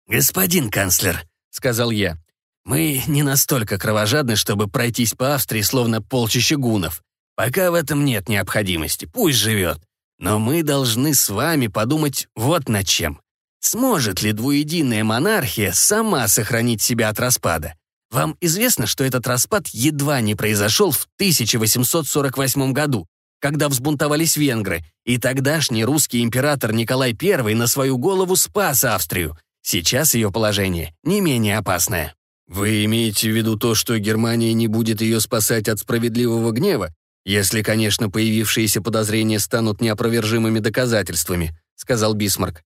«Господин канцлер», — сказал я, — «мы не настолько кровожадны, чтобы пройтись по Австрии, словно полчища гунов. Пока в этом нет необходимости, пусть живет. Но мы должны с вами подумать вот над чем. Сможет ли двуединая монархия сама сохранить себя от распада? Вам известно, что этот распад едва не произошел в 1848 году, когда взбунтовались венгры, и тогдашний русский император Николай I на свою голову спас Австрию. Сейчас ее положение не менее опасное. Вы имеете в виду то, что Германия не будет ее спасать от справедливого гнева, если, конечно, появившиеся подозрения станут неопровержимыми доказательствами, сказал Бисмарк.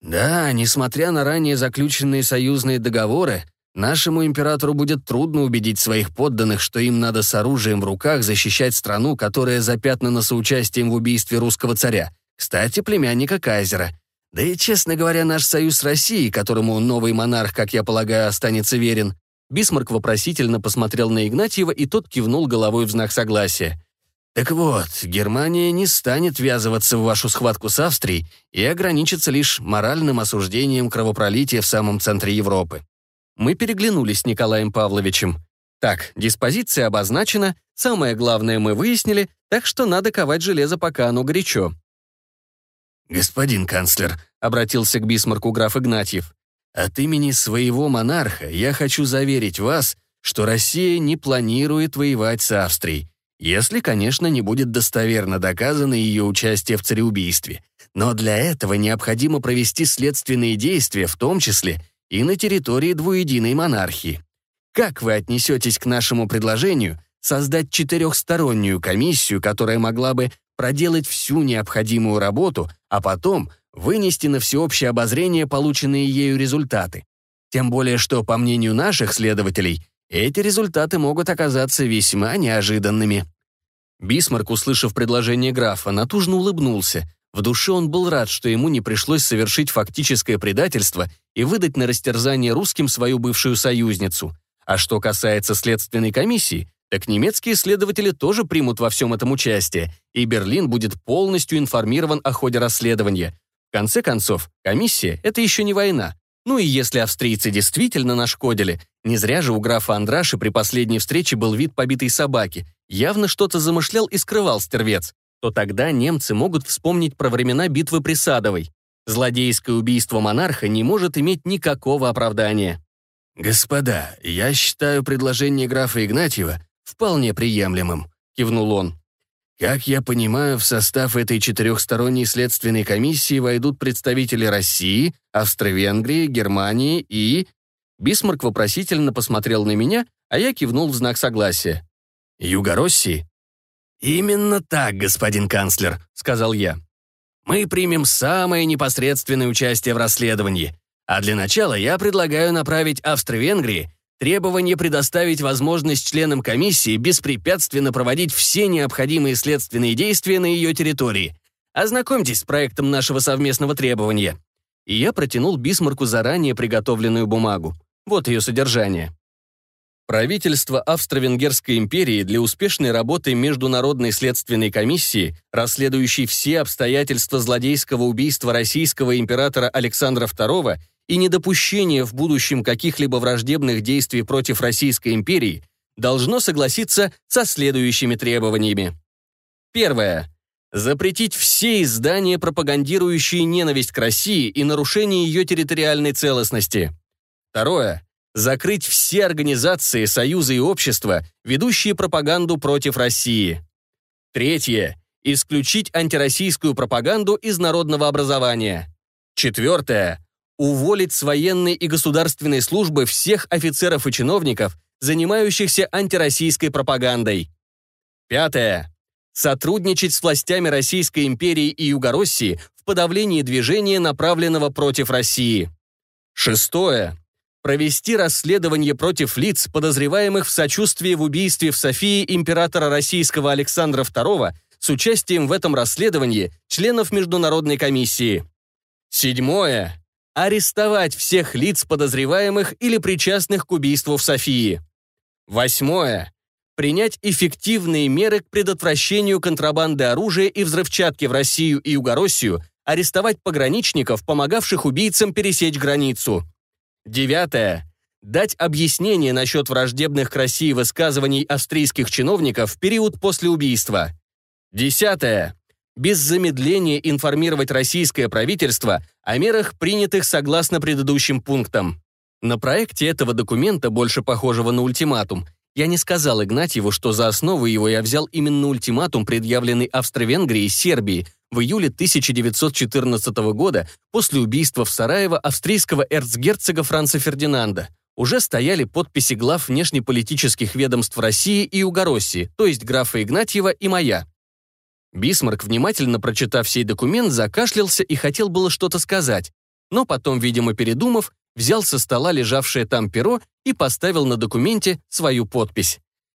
Да, несмотря на ранее заключенные союзные договоры, нашему императору будет трудно убедить своих подданных, что им надо с оружием в руках защищать страну, которая запятнана соучастием в убийстве русского царя, кстати, племянника кайзера. Да и, честно говоря, наш союз с Россией, которому новый монарх, как я полагаю, останется верен. Бисмарк вопросительно посмотрел на Игнатьева, и тот кивнул головой в знак согласия. Так вот, Германия не станет ввязываться в вашу схватку с Австрией и ограничится лишь моральным осуждением кровопролития в самом центре Европы. Мы переглянулись с Николаем Павловичем. Так, диспозиция обозначена, самое главное мы выяснили, так что надо ковать железо, пока оно горячо. «Господин канцлер», — обратился к Бисмарку граф Игнатьев, От имени своего монарха я хочу заверить вас, что Россия не планирует воевать с Австрией, если, конечно, не будет достоверно доказано ее участие в цареубийстве. Но для этого необходимо провести следственные действия, в том числе и на территории двуединой монархии. Как вы отнесетесь к нашему предложению создать четырехстороннюю комиссию, которая могла бы проделать всю необходимую работу, а потом вынести на всеобщее обозрение полученные ею результаты? Тем более, что, по мнению наших следователей, эти результаты могут оказаться весьма неожиданными. Бисмарк, услышав предложение графа, натужно улыбнулся. В душе он был рад, что ему не пришлось совершить фактическое предательство и выдать на растерзание русским свою бывшую союзницу. А что касается следственной комиссии, так немецкие следователи тоже примут во всем этом участие, и Берлин будет полностью информирован о ходе расследования. В конце концов, комиссия — это еще не война. Ну и если австрийцы действительно нашкодили, не зря же у графа Андраши при последней встрече был вид побитой собаки, явно что-то замышлял и скрывал стервец, то тогда немцы могут вспомнить про времена битвы при Садовой. Злодейское убийство монарха не может иметь никакого оправдания. «Господа, я считаю предложение графа Игнатьева вполне приемлемым», — кивнул он. Как я понимаю, в состав этой четырехсторонней следственной комиссии войдут представители России, Австро-Венгрии, Германии и... Бисмарк вопросительно посмотрел на меня, а я кивнул в знак согласия. «Юго-России?» «Именно так, господин канцлер», — сказал я. «Мы примем самое непосредственное участие в расследовании. А для начала я предлагаю направить Австро-Венгрии Требование предоставить возможность членам комиссии беспрепятственно проводить все необходимые следственные действия на ее территории. Ознакомьтесь с проектом нашего совместного требования. И я протянул Бисмарку заранее приготовленную бумагу. Вот ее содержание. Правительство Австро-Венгерской империи для успешной работы Международной следственной комиссии, расследующей все обстоятельства злодейского убийства российского императора Александра II и недопущение в будущем каких-либо враждебных действий против Российской империи должно согласиться со следующими требованиями. Первое. Запретить все издания, пропагандирующие ненависть к России и нарушение ее территориальной целостности. Второе. Закрыть все организации, союзы и общества, ведущие пропаганду против России. Третье. Исключить антироссийскую пропаганду из народного образования. Четвертое уволить с военной и государственной службы всех офицеров и чиновников, занимающихся антироссийской пропагандой. Пятое. Сотрудничать с властями Российской империи и Югороссии в подавлении движения, направленного против России. Шестое. Провести расследование против лиц, подозреваемых в сочувствии в убийстве в Софии императора российского Александра II с участием в этом расследовании членов Международной комиссии. Седьмое арестовать всех лиц, подозреваемых или причастных к убийству в Софии. Восьмое. Принять эффективные меры к предотвращению контрабанды оружия и взрывчатки в Россию и Югороссию, арестовать пограничников, помогавших убийцам пересечь границу. Девятое. Дать объяснение насчет враждебных к России высказываний австрийских чиновников в период после убийства. Десятое без замедления информировать российское правительство о мерах, принятых согласно предыдущим пунктам. На проекте этого документа, больше похожего на ультиматум, я не сказал Игнатьеву, что за основу его я взял именно ультиматум, предъявленный Австро-Венгрии и Сербии в июле 1914 года после убийства в Сараево австрийского эрцгерцога Франца Фердинанда. Уже стояли подписи глав внешнеполитических ведомств России и Югороссии, то есть графа Игнатьева и моя. Бисмарк, внимательно прочитав сей документ, закашлялся и хотел было что-то сказать, но потом, видимо, передумав, взял со стола лежавшее там перо и поставил на документе свою подпись.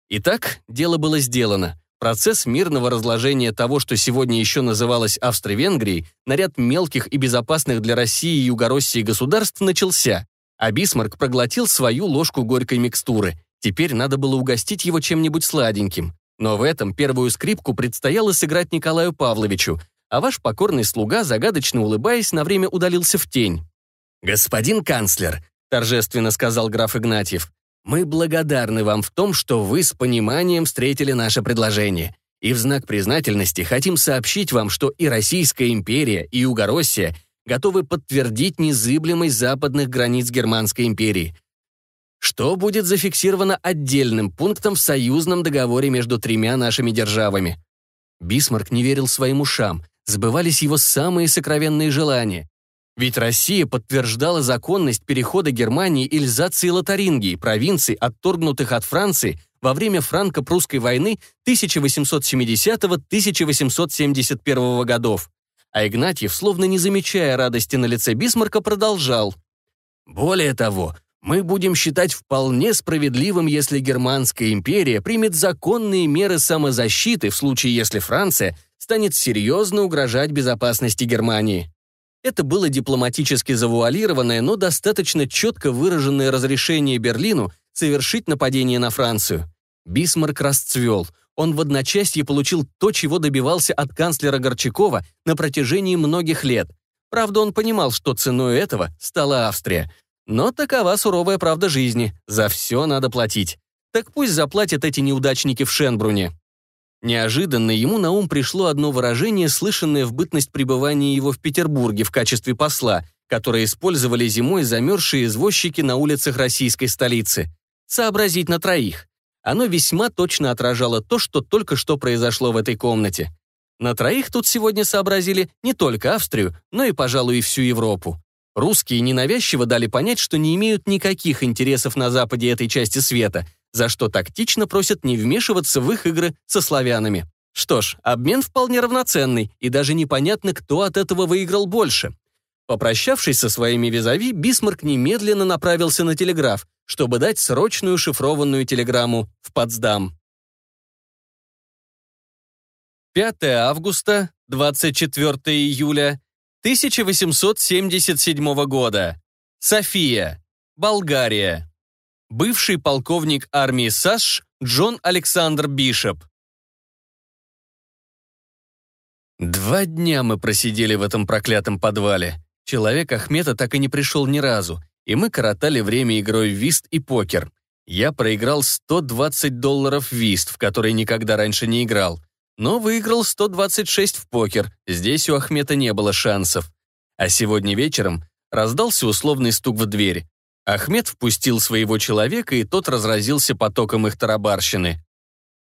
Итак, дело было сделано. Процесс мирного разложения того, что сегодня еще называлось Австро-Венгрией, на ряд мелких и безопасных для России и Югороссии государств начался, а Бисмарк проглотил свою ложку горькой микстуры. Теперь надо было угостить его чем-нибудь сладеньким. Но в этом первую скрипку предстояло сыграть Николаю Павловичу, а ваш покорный слуга, загадочно улыбаясь, на время удалился в тень. «Господин канцлер», — торжественно сказал граф Игнатьев, «мы благодарны вам в том, что вы с пониманием встретили наше предложение. И в знак признательности хотим сообщить вам, что и Российская империя, и Югороссия готовы подтвердить незыблемость западных границ Германской империи. Что будет зафиксировано отдельным пунктом в союзном договоре между тремя нашими державами. Бисмарк не верил своим ушам, сбывались его самые сокровенные желания. Ведь Россия подтверждала законность перехода Германии Эльзации и Лотарингии, провинций, отторгнутых от Франции, во время франко-прусской войны 1870-1871 годов. А Игнатьев, словно не замечая радости на лице Бисмарка, продолжал. «Более того, мы будем считать вполне справедливым, если Германская империя примет законные меры самозащиты в случае, если Франция станет серьезно угрожать безопасности Германии. Это было дипломатически завуалированное, но достаточно четко выраженное разрешение Берлину совершить нападение на Францию. Бисмарк расцвел. Он в одночасье получил то, чего добивался от канцлера Горчакова на протяжении многих лет. Правда, он понимал, что ценой этого стала Австрия. Но такова суровая правда жизни. За все надо платить. Так пусть заплатят эти неудачники в Шенбруне. Неожиданно ему на ум пришло одно выражение, слышанное в бытность пребывания его в Петербурге в качестве посла, которое использовали зимой замерзшие извозчики на улицах российской столицы. «Сообразить на троих». Оно весьма точно отражало то, что только что произошло в этой комнате. На троих тут сегодня сообразили не только Австрию, но и, пожалуй, и всю Европу. Русские ненавязчиво дали понять, что не имеют никаких интересов на западе этой части света – за что тактично просят не вмешиваться в их игры со славянами. Что ж, обмен вполне равноценный, и даже непонятно, кто от этого выиграл больше. Попрощавшись со своими визави, Бисмарк немедленно направился на телеграф, чтобы дать срочную шифрованную телеграмму в Потсдам. 5 августа, 24 июля 1877 года. София, Болгария бывший полковник армии САШ Джон Александр Бишоп. Два дня мы просидели в этом проклятом подвале. Человек Ахмета так и не пришел ни разу, и мы коротали время игрой в вист и покер. Я проиграл 120 долларов в вист, в который никогда раньше не играл, но выиграл 126 в покер, здесь у Ахмета не было шансов. А сегодня вечером раздался условный стук в дверь. Ахмед впустил своего человека, и тот разразился потоком их тарабарщины.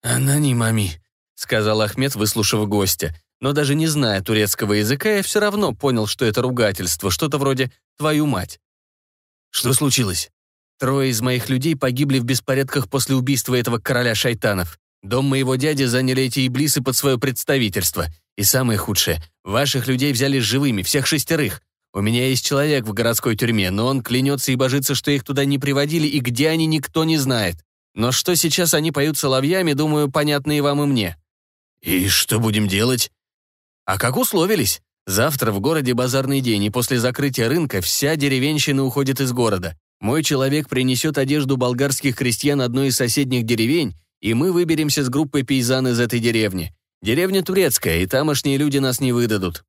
«Она не мами», — сказал Ахмед, выслушав гостя. Но даже не зная турецкого языка, я все равно понял, что это ругательство, что-то вроде «твою мать». «Что случилось?» Трое из моих людей погибли в беспорядках после убийства этого короля шайтанов. Дом моего дяди заняли эти иблисы под свое представительство. И самое худшее, ваших людей взяли живыми, всех шестерых. У меня есть человек в городской тюрьме, но он клянется и божится, что их туда не приводили и где они, никто не знает. Но что сейчас они поют соловьями, думаю, понятно и вам, и мне. И что будем делать? А как условились? Завтра в городе базарный день, и после закрытия рынка вся деревенщина уходит из города. Мой человек принесет одежду болгарских крестьян одной из соседних деревень, и мы выберемся с группой пейзан из этой деревни. Деревня турецкая, и тамошние люди нас не выдадут.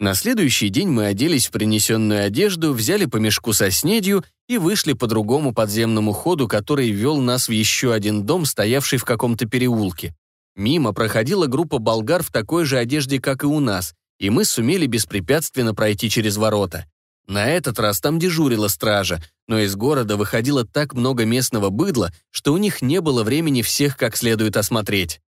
На следующий день мы оделись в принесенную одежду, взяли по мешку со снедью и вышли по другому подземному ходу, который вел нас в еще один дом, стоявший в каком-то переулке. Мимо проходила группа болгар в такой же одежде, как и у нас, и мы сумели беспрепятственно пройти через ворота. На этот раз там дежурила стража, но из города выходило так много местного быдла, что у них не было времени всех как следует осмотреть.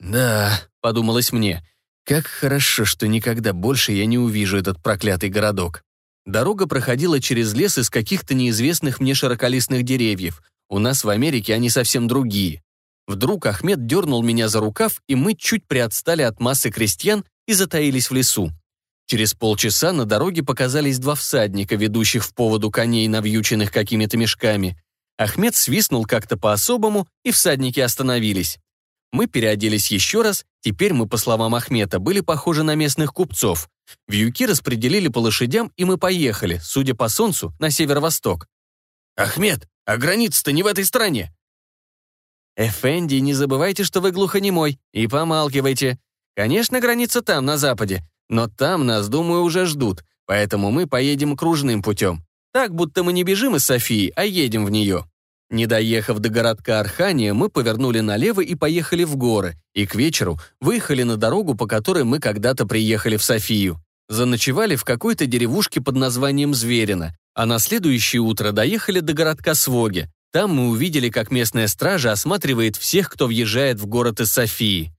«Да», — подумалось мне, — как хорошо, что никогда больше я не увижу этот проклятый городок. Дорога проходила через лес из каких-то неизвестных мне широколистных деревьев. У нас в Америке они совсем другие. Вдруг Ахмед дернул меня за рукав, и мы чуть приотстали от массы крестьян и затаились в лесу. Через полчаса на дороге показались два всадника, ведущих в поводу коней, навьюченных какими-то мешками. Ахмед свистнул как-то по-особому, и всадники остановились. Мы переоделись еще раз, теперь мы, по словам Ахмета, были похожи на местных купцов. Вьюки распределили по лошадям, и мы поехали, судя по солнцу, на северо-восток. «Ахмед, а граница-то не в этой стране!» «Эфенди, не забывайте, что вы глухонемой, и помалкивайте. Конечно, граница там, на западе, но там нас, думаю, уже ждут, поэтому мы поедем кружным путем. Так, будто мы не бежим из Софии, а едем в нее». Не доехав до городка Архания, мы повернули налево и поехали в горы, и к вечеру выехали на дорогу, по которой мы когда-то приехали в Софию. Заночевали в какой-то деревушке под названием Зверино, а на следующее утро доехали до городка Своги. Там мы увидели, как местная стража осматривает всех, кто въезжает в город из Софии.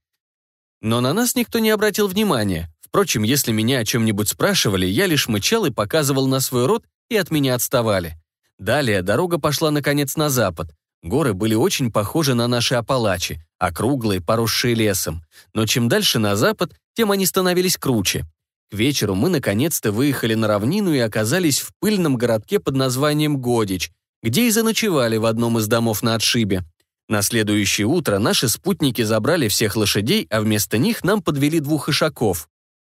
Но на нас никто не обратил внимания. Впрочем, если меня о чем-нибудь спрашивали, я лишь мычал и показывал на свой рот, и от меня отставали. Далее дорога пошла, наконец, на запад. Горы были очень похожи на наши Апалачи, округлые, поросшие лесом. Но чем дальше на запад, тем они становились круче. К вечеру мы наконец-то выехали на равнину и оказались в пыльном городке под названием Годич, где и заночевали в одном из домов на отшибе. На следующее утро наши спутники забрали всех лошадей, а вместо них нам подвели двух ишаков.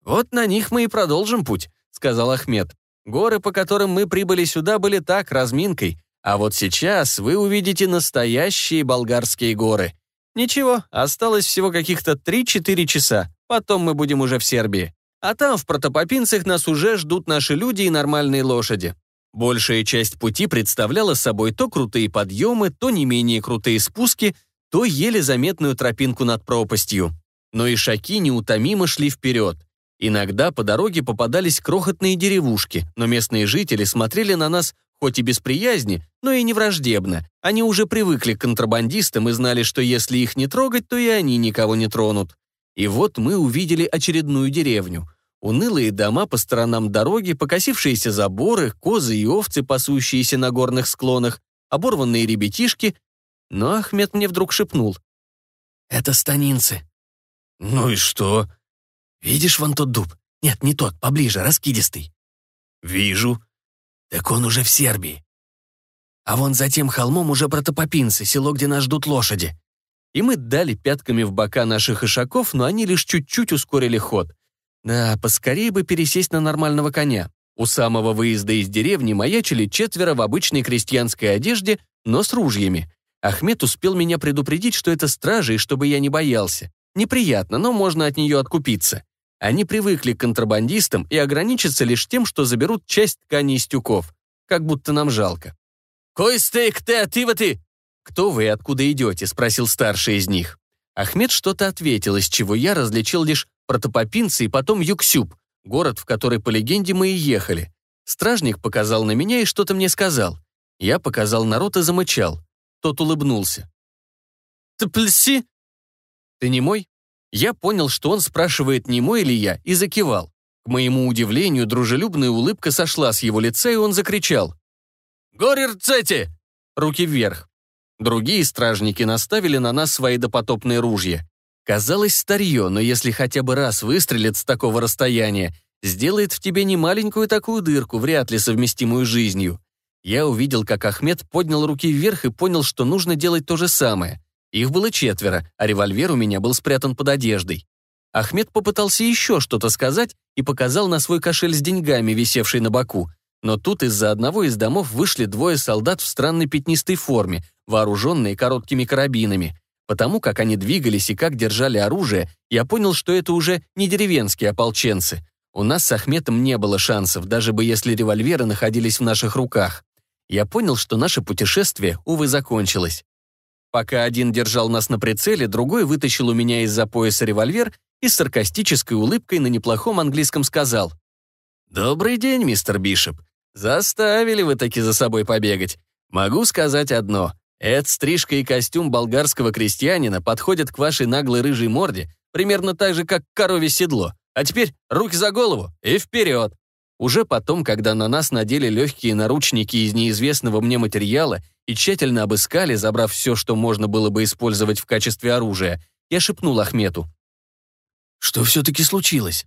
«Вот на них мы и продолжим путь», — сказал Ахмед. «Горы, по которым мы прибыли сюда, были так, разминкой, а вот сейчас вы увидите настоящие болгарские горы. Ничего, осталось всего каких-то 3-4 часа, потом мы будем уже в Сербии. А там, в Протопопинцах, нас уже ждут наши люди и нормальные лошади. Большая часть пути представляла собой то крутые подъемы, то не менее крутые спуски, то еле заметную тропинку над пропастью. Но ишаки неутомимо шли вперед. Иногда по дороге попадались крохотные деревушки, но местные жители смотрели на нас хоть и без приязни, но и не враждебно. Они уже привыкли к контрабандистам и знали, что если их не трогать, то и они никого не тронут. И вот мы увидели очередную деревню. Унылые дома по сторонам дороги, покосившиеся заборы, козы и овцы, пасущиеся на горных склонах, оборванные ребятишки. Но Ахмед мне вдруг шепнул. «Это станинцы». «Ну и что?» «Видишь вон тот дуб? Нет, не тот, поближе, раскидистый». «Вижу». «Так он уже в Сербии. А вон за тем холмом уже протопопинцы, село, где нас ждут лошади и мы дали пятками в бока наших ишаков, но они лишь чуть-чуть ускорили ход. Да, поскорее бы пересесть на нормального коня. У самого выезда из деревни маячили четверо в обычной крестьянской одежде, но с ружьями. Ахмед успел меня предупредить, что это стражи, и чтобы я не боялся. Неприятно, но можно от нее откупиться. Они привыкли к контрабандистам и ограничатся лишь тем, что заберут часть ткани из тюков. Как будто нам жалко. «Кой стейк ты, а ты ты?» «Кто вы и откуда идете?» — спросил старший из них. Ахмед что-то ответил, из чего я различил лишь протопопинцы и потом Юксюб, город, в который, по легенде, мы и ехали. Стражник показал на меня и что-то мне сказал. Я показал народ и замычал. Тот улыбнулся. «Ты плеси?» «Ты не мой?» Я понял, что он спрашивает, не мой ли я, и закивал. К моему удивлению, дружелюбная улыбка сошла с его лица, и он закричал. «Горерцете!» Руки вверх. Другие стражники наставили на нас свои допотопные ружья. Казалось старье, но если хотя бы раз выстрелит с такого расстояния, сделает в тебе немаленькую такую дырку, вряд ли совместимую жизнью. Я увидел, как Ахмед поднял руки вверх и понял, что нужно делать то же самое. Их было четверо, а револьвер у меня был спрятан под одеждой. Ахмед попытался еще что-то сказать и показал на свой кошель с деньгами, висевший на боку. Но тут из-за одного из домов вышли двое солдат в странной пятнистой форме, вооруженные короткими карабинами. Потому как они двигались и как держали оружие, я понял, что это уже не деревенские ополченцы. У нас с Ахметом не было шансов, даже бы если револьверы находились в наших руках. Я понял, что наше путешествие, увы, закончилось. Пока один держал нас на прицеле, другой вытащил у меня из-за пояса револьвер и с саркастической улыбкой на неплохом английском сказал «Добрый день, мистер Бишоп. Заставили вы таки за собой побегать. Могу сказать одно. Эта стрижка и костюм болгарского крестьянина подходят к вашей наглой рыжей морде примерно так же, как коровье седло. А теперь руки за голову и вперед. Уже потом, когда на нас надели легкие наручники из неизвестного мне материала и тщательно обыскали, забрав все, что можно было бы использовать в качестве оружия, я шепнул Ахмету. «Что все-таки случилось?»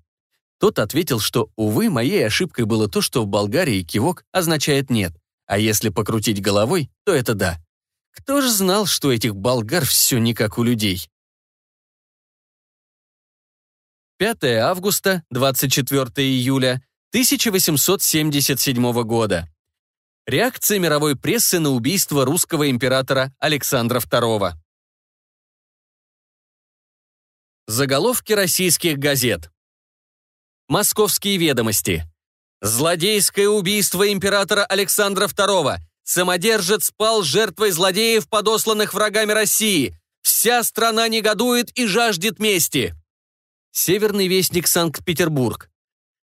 Тот ответил, что, увы, моей ошибкой было то, что в Болгарии кивок означает «нет», а если покрутить головой, то это «да». Кто ж знал, что этих болгар все не как у людей? 5 августа, 24 июля 1877 года. Реакция мировой прессы на убийство русского императора Александра II. Заголовки российских газет. Московские ведомости. Злодейское убийство императора Александра II. Самодержец пал жертвой злодеев, подосланных врагами России. Вся страна негодует и жаждет мести. Северный вестник Санкт-Петербург.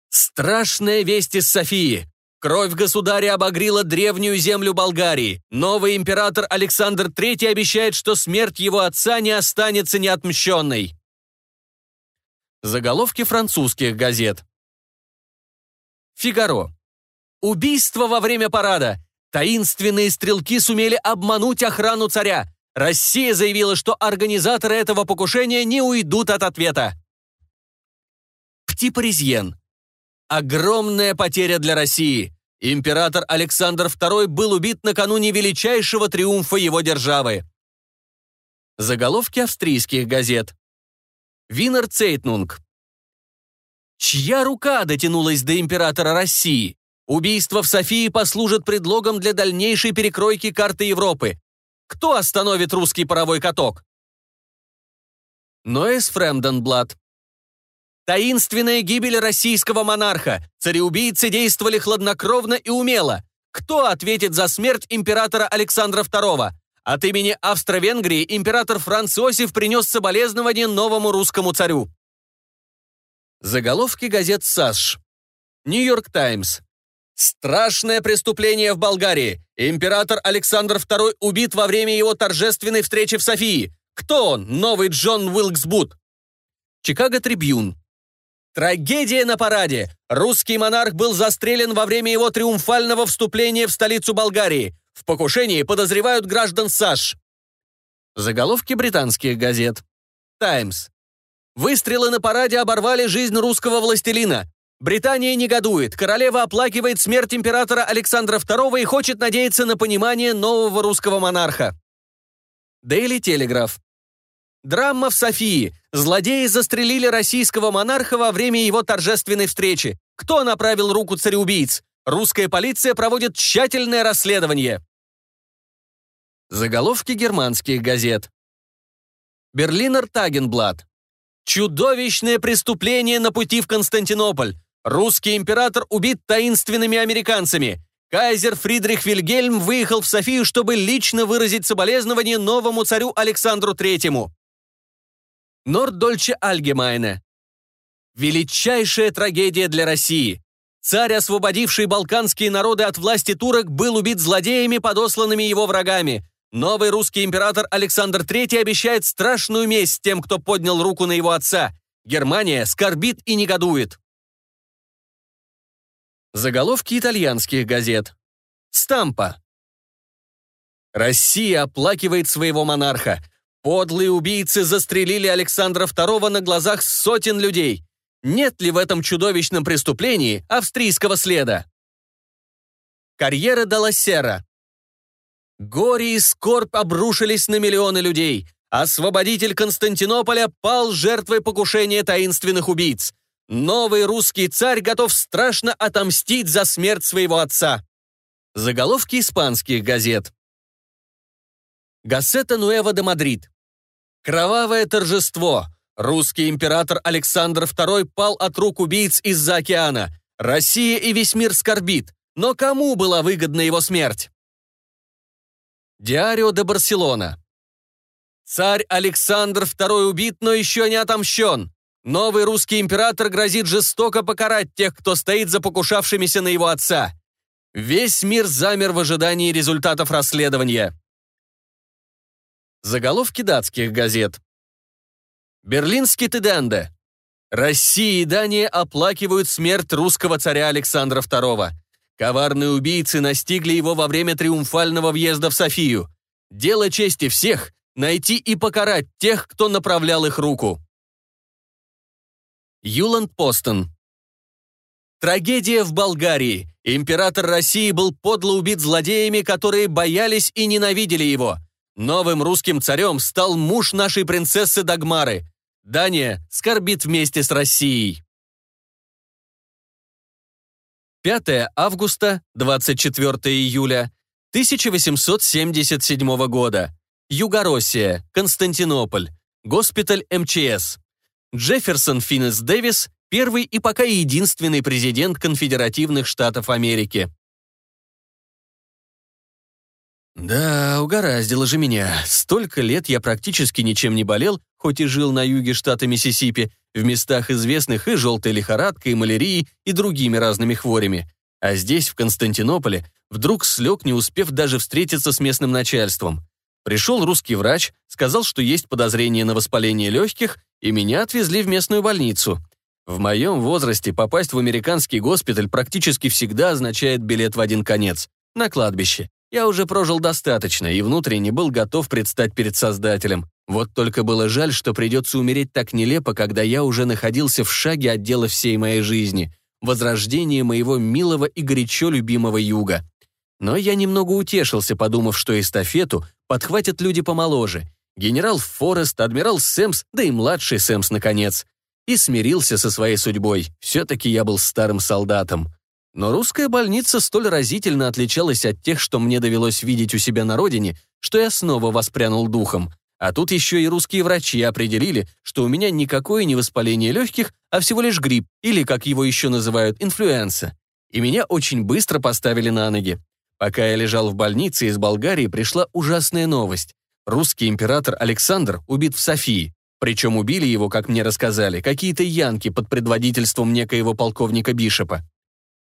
Страшная весть из Софии. Кровь государя обогрила древнюю землю Болгарии. Новый император Александр III обещает, что смерть его отца не останется неотмщенной. Заголовки французских газет. Фигаро. Убийство во время парада. Таинственные стрелки сумели обмануть охрану царя. Россия заявила, что организаторы этого покушения не уйдут от ответа. Пти-Паризьен. Огромная потеря для России. Император Александр II был убит накануне величайшего триумфа его державы. Заголовки австрийских газет. Винер Цейтнунг. Чья рука дотянулась до императора России? Убийство в Софии послужит предлогом для дальнейшей перекройки карты Европы. Кто остановит русский паровой каток? Ноэс Фремденблат. Таинственная гибель российского монарха. Цареубийцы действовали хладнокровно и умело. Кто ответит за смерть императора Александра II? От имени Австро-Венгрии император Франц Иосиф принес соболезнования новому русскому царю. Заголовки газет САШ. Нью-Йорк Таймс. Страшное преступление в Болгарии. Император Александр II убит во время его торжественной встречи в Софии. Кто он? Новый Джон Уилксбуд. Чикаго Трибюн. Трагедия на параде. Русский монарх был застрелен во время его триумфального вступления в столицу Болгарии. В покушении подозревают граждан САШ. Заголовки британских газет. Таймс. Выстрелы на параде оборвали жизнь русского властелина. Британия негодует, королева оплакивает смерть императора Александра II и хочет надеяться на понимание нового русского монарха. Дейли Телеграф. Драма в Софии. Злодеи застрелили российского монарха во время его торжественной встречи. Кто направил руку цареубийц? Русская полиция проводит тщательное расследование. Заголовки германских газет. Берлинер Тагенблат. Чудовищное преступление на пути в Константинополь. Русский император убит таинственными американцами. Кайзер Фридрих Вильгельм выехал в Софию, чтобы лично выразить соболезнование новому царю Александру Третьему. Норддольче Альгемайне. Величайшая трагедия для России. Царь, освободивший балканские народы от власти турок, был убит злодеями, подосланными его врагами. Новый русский император Александр III обещает страшную месть тем, кто поднял руку на его отца. Германия скорбит и негодует. Заголовки итальянских газет. Стампа. Россия оплакивает своего монарха. Подлые убийцы застрелили Александра II на глазах сотен людей. Нет ли в этом чудовищном преступлении австрийского следа? Карьера Даласера. Горе и скорбь обрушились на миллионы людей. Освободитель Константинополя пал жертвой покушения таинственных убийц. Новый русский царь готов страшно отомстить за смерть своего отца. Заголовки испанских газет. Gaceta Nueva de Madrid. Кровавое торжество. Русский император Александр II пал от рук убийц из-за океана. Россия и весь мир скорбит. Но кому была выгодна его смерть? Diario de Barcelona. Царь Александр II убит, но еще не отомщен. Новый русский император грозит жестоко покарать тех, кто стоит за покушавшимися на его отца. Весь мир замер в ожидании результатов расследования. Заголовки датских газет. Берлинский Теденде. Россия и Дания оплакивают смерть русского царя Александра II. Коварные убийцы настигли его во время триумфального въезда в Софию. Дело чести всех — найти и покарать тех, кто направлял их руку. Юланд Постон. Трагедия в Болгарии. Император России был подло убит злодеями, которые боялись и ненавидели его. Новым русским царем стал муж нашей принцессы Дагмары. Дания скорбит вместе с Россией. 5 августа, 24 июля 1877 года. Югороссия, Константинополь, госпиталь МЧС. Джефферсон Финнес Дэвис, первый и пока единственный президент конфедеративных штатов Америки. Да, угораздило же меня. Столько лет я практически ничем не болел, хоть и жил на юге штата Миссисипи, в местах известных и желтой лихорадкой, и малярией, и другими разными хворями. А здесь, в Константинополе, вдруг слег, не успев даже встретиться с местным начальством. Пришел русский врач, сказал, что есть подозрение на воспаление легких, и меня отвезли в местную больницу. В моем возрасте попасть в американский госпиталь практически всегда означает билет в один конец, на кладбище. Я уже прожил достаточно и внутренне был готов предстать перед Создателем. Вот только было жаль, что придется умереть так нелепо, когда я уже находился в шаге от дела всей моей жизни, возрождения моего милого и горячо любимого юга. Но я немного утешился, подумав, что эстафету подхватят люди помоложе. Генерал Форест, адмирал Сэмс, да и младший Сэмс, наконец. И смирился со своей судьбой. Все-таки я был старым солдатом. Но русская больница столь разительно отличалась от тех, что мне довелось видеть у себя на родине, что я снова воспрянул духом. А тут еще и русские врачи определили, что у меня никакое не воспаление легких, а всего лишь грипп, или, как его еще называют, инфлюенса. И меня очень быстро поставили на ноги. Пока я лежал в больнице, из Болгарии пришла ужасная новость. Русский император Александр убит в Софии. Причем убили его, как мне рассказали, какие-то янки под предводительством некоего полковника Бишопа.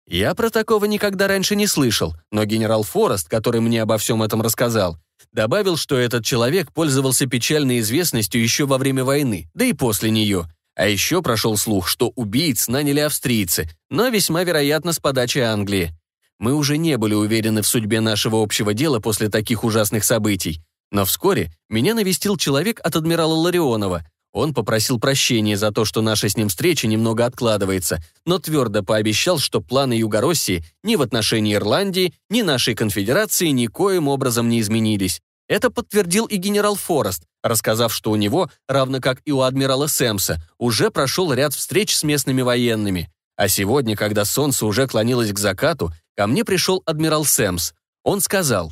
Я про такого никогда раньше не слышал, но генерал Форест, который мне обо всем этом рассказал, добавил, что этот человек пользовался печальной известностью еще во время войны, да и после нее. А еще прошел слух, что убийц наняли австрийцы, но весьма вероятно с подачи Англии. Мы уже не были уверены в судьбе нашего общего дела после таких ужасных событий. Но вскоре меня навестил человек от адмирала Ларионова. Он попросил прощения за то, что наша с ним встреча немного откладывается, но твердо пообещал, что планы Югороссии ни в отношении Ирландии, ни нашей конфедерации никоим образом не изменились. Это подтвердил и генерал Форест, рассказав, что у него, равно как и у адмирала Сэмса, уже прошел ряд встреч с местными военными. А сегодня, когда солнце уже клонилось к закату, ко мне пришел адмирал Сэмс. Он сказал,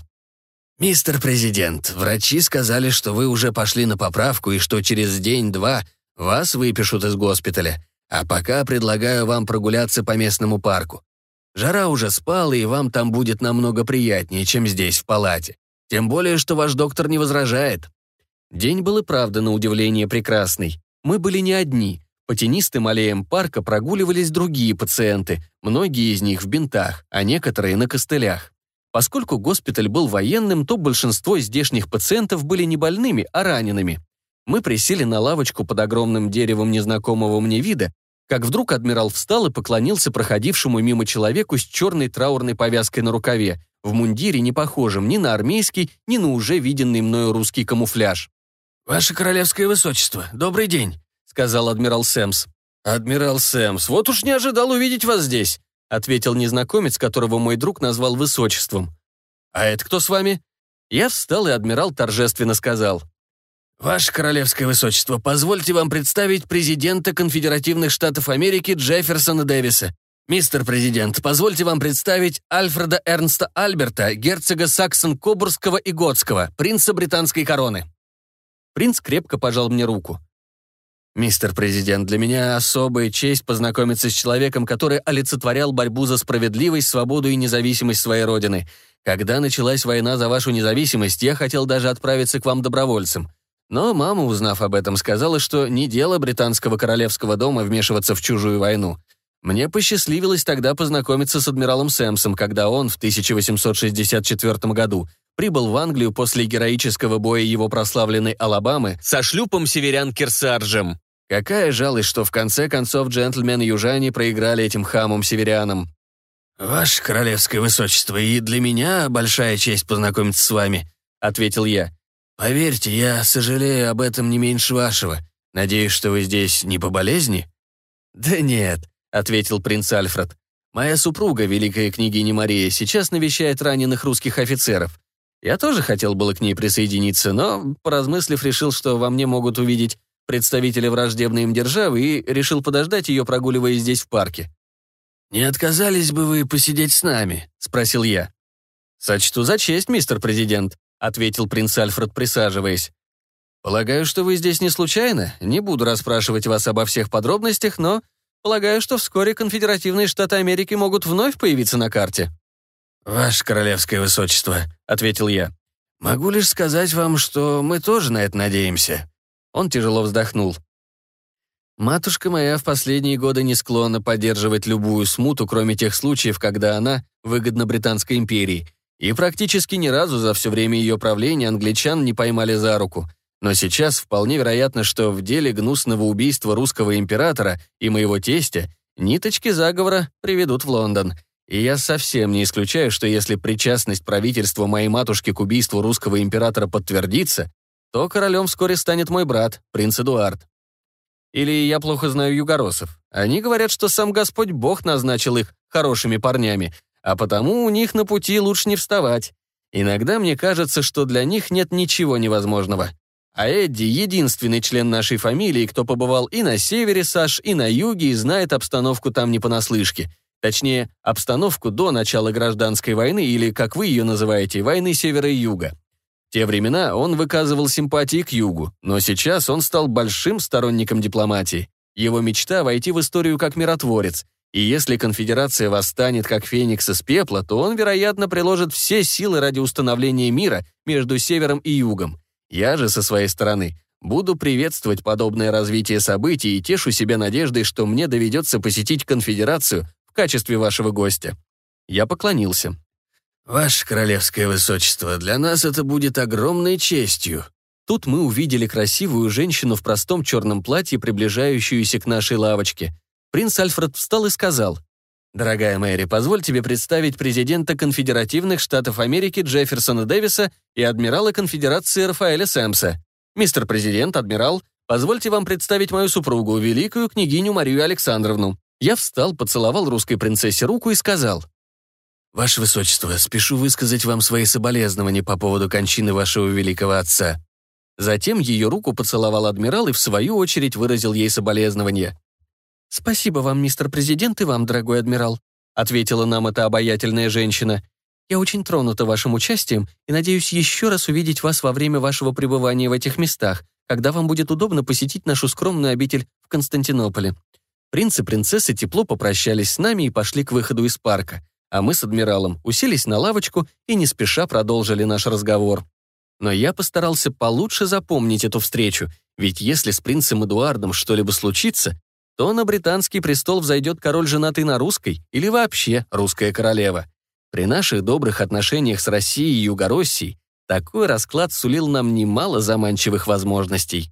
«Мистер Президент, врачи сказали, что вы уже пошли на поправку и что через день-два вас выпишут из госпиталя. А пока предлагаю вам прогуляться по местному парку. Жара уже спала, и вам там будет намного приятнее, чем здесь, в палате. Тем более, что ваш доктор не возражает». День был и правда на удивление прекрасный. Мы были не одни. По тенистым аллеям парка прогуливались другие пациенты, многие из них в бинтах, а некоторые на костылях. Поскольку госпиталь был военным, то большинство здешних пациентов были не больными, а ранеными. Мы присели на лавочку под огромным деревом незнакомого мне вида, как вдруг адмирал встал и поклонился проходившему мимо человеку с черной траурной повязкой на рукаве, в мундире, не похожем ни на армейский, ни на уже виденный мною русский камуфляж. «Ваше королевское высочество, добрый день», — сказал адмирал Сэмс. «Адмирал Сэмс, вот уж не ожидал увидеть вас здесь. — ответил незнакомец, которого мой друг назвал высочеством. «А это кто с вами?» Я встал, и адмирал торжественно сказал. «Ваше королевское высочество, позвольте вам представить президента Конфедеративных Штатов Америки Джефферсона Дэвиса. Мистер президент, позвольте вам представить Альфреда Эрнста Альберта, герцога Саксон-Кобурского и Готского, принца британской короны». Принц крепко пожал мне руку. «Мистер Президент, для меня особая честь познакомиться с человеком, который олицетворял борьбу за справедливость, свободу и независимость своей родины. Когда началась война за вашу независимость, я хотел даже отправиться к вам добровольцем. Но мама, узнав об этом, сказала, что не дело британского королевского дома вмешиваться в чужую войну. Мне посчастливилось тогда познакомиться с адмиралом Сэмсом, когда он в 1864 году прибыл в Англию после героического боя его прославленной Алабамы со шлюпом северян Кирсарджем. Какая жалость, что в конце концов джентльмены-южане проиграли этим хамам-северянам. «Ваше королевское высочество, и для меня большая честь познакомиться с вами», — ответил я. «Поверьте, я сожалею об этом не меньше вашего. Надеюсь, что вы здесь не по болезни?» «Да нет», — ответил принц Альфред. «Моя супруга, великая княгиня Мария, сейчас навещает раненых русских офицеров. Я тоже хотел было к ней присоединиться, но, поразмыслив, решил, что во мне могут увидеть представителя враждебной им державы и решил подождать ее, прогуливаясь здесь в парке. «Не отказались бы вы посидеть с нами?» — спросил я. «Сочту за честь, мистер президент», — ответил принц Альфред, присаживаясь. «Полагаю, что вы здесь не случайно. Не буду расспрашивать вас обо всех подробностях, но полагаю, что вскоре конфедеративные штаты Америки могут вновь появиться на карте». «Ваше королевское высочество», — ответил я. «Могу лишь сказать вам, что мы тоже на это надеемся. Он тяжело вздохнул. Матушка моя в последние годы не склонна поддерживать любую смуту, кроме тех случаев, когда она выгодна Британской империи, и практически ни разу за все время ее правления англичан не поймали за руку. Но сейчас вполне вероятно, что в деле гнусного убийства русского императора и моего тестя ниточки заговора приведут в Лондон. И я совсем не исключаю, что если причастность правительства моей матушки к убийству русского императора подтвердится, то королем вскоре станет мой брат, принц Эдуард. Или я плохо знаю югоросов. Они говорят, что сам Господь Бог назначил их хорошими парнями, а потому у них на пути лучше не вставать. Иногда мне кажется, что для них нет ничего невозможного. А Эдди — единственный член нашей фамилии, кто побывал и на севере, Саш, и на юге, и знает обстановку там не понаслышке. Точнее, обстановку до начала гражданской войны или, как вы ее называете, войны севера и юга. В те времена он выказывал симпатии к югу, но сейчас он стал большим сторонником дипломатии. Его мечта — войти в историю как миротворец, и если конфедерация восстанет как феникс из пепла, то он, вероятно, приложит все силы ради установления мира между севером и югом. Я же, со своей стороны, буду приветствовать подобное развитие событий и тешу себя надеждой, что мне доведется посетить конфедерацию в качестве вашего гостя. Я поклонился. «Ваше королевское высочество, для нас это будет огромной честью». Тут мы увидели красивую женщину в простом черном платье, приближающуюся к нашей лавочке. Принц Альфред встал и сказал, «Дорогая Мэри, позволь тебе представить президента конфедеративных штатов Америки Джефферсона Дэвиса и адмирала конфедерации Рафаэля Сэмса. Мистер президент, адмирал, позвольте вам представить мою супругу, великую княгиню Марию Александровну». Я встал, поцеловал русской принцессе руку и сказал, «Ваше Высочество, спешу высказать вам свои соболезнования по поводу кончины вашего великого отца». Затем ее руку поцеловал адмирал и в свою очередь выразил ей соболезнования. «Спасибо вам, мистер президент, и вам, дорогой адмирал», ответила нам эта обаятельная женщина. «Я очень тронута вашим участием и надеюсь еще раз увидеть вас во время вашего пребывания в этих местах, когда вам будет удобно посетить нашу скромную обитель в Константинополе». Принц и принцессы тепло попрощались с нами и пошли к выходу из парка а мы с адмиралом уселись на лавочку и не спеша продолжили наш разговор. Но я постарался получше запомнить эту встречу, ведь если с принцем Эдуардом что-либо случится, то на британский престол взойдет король, женатый на русской, или вообще русская королева. При наших добрых отношениях с Россией и Югороссией такой расклад сулил нам немало заманчивых возможностей.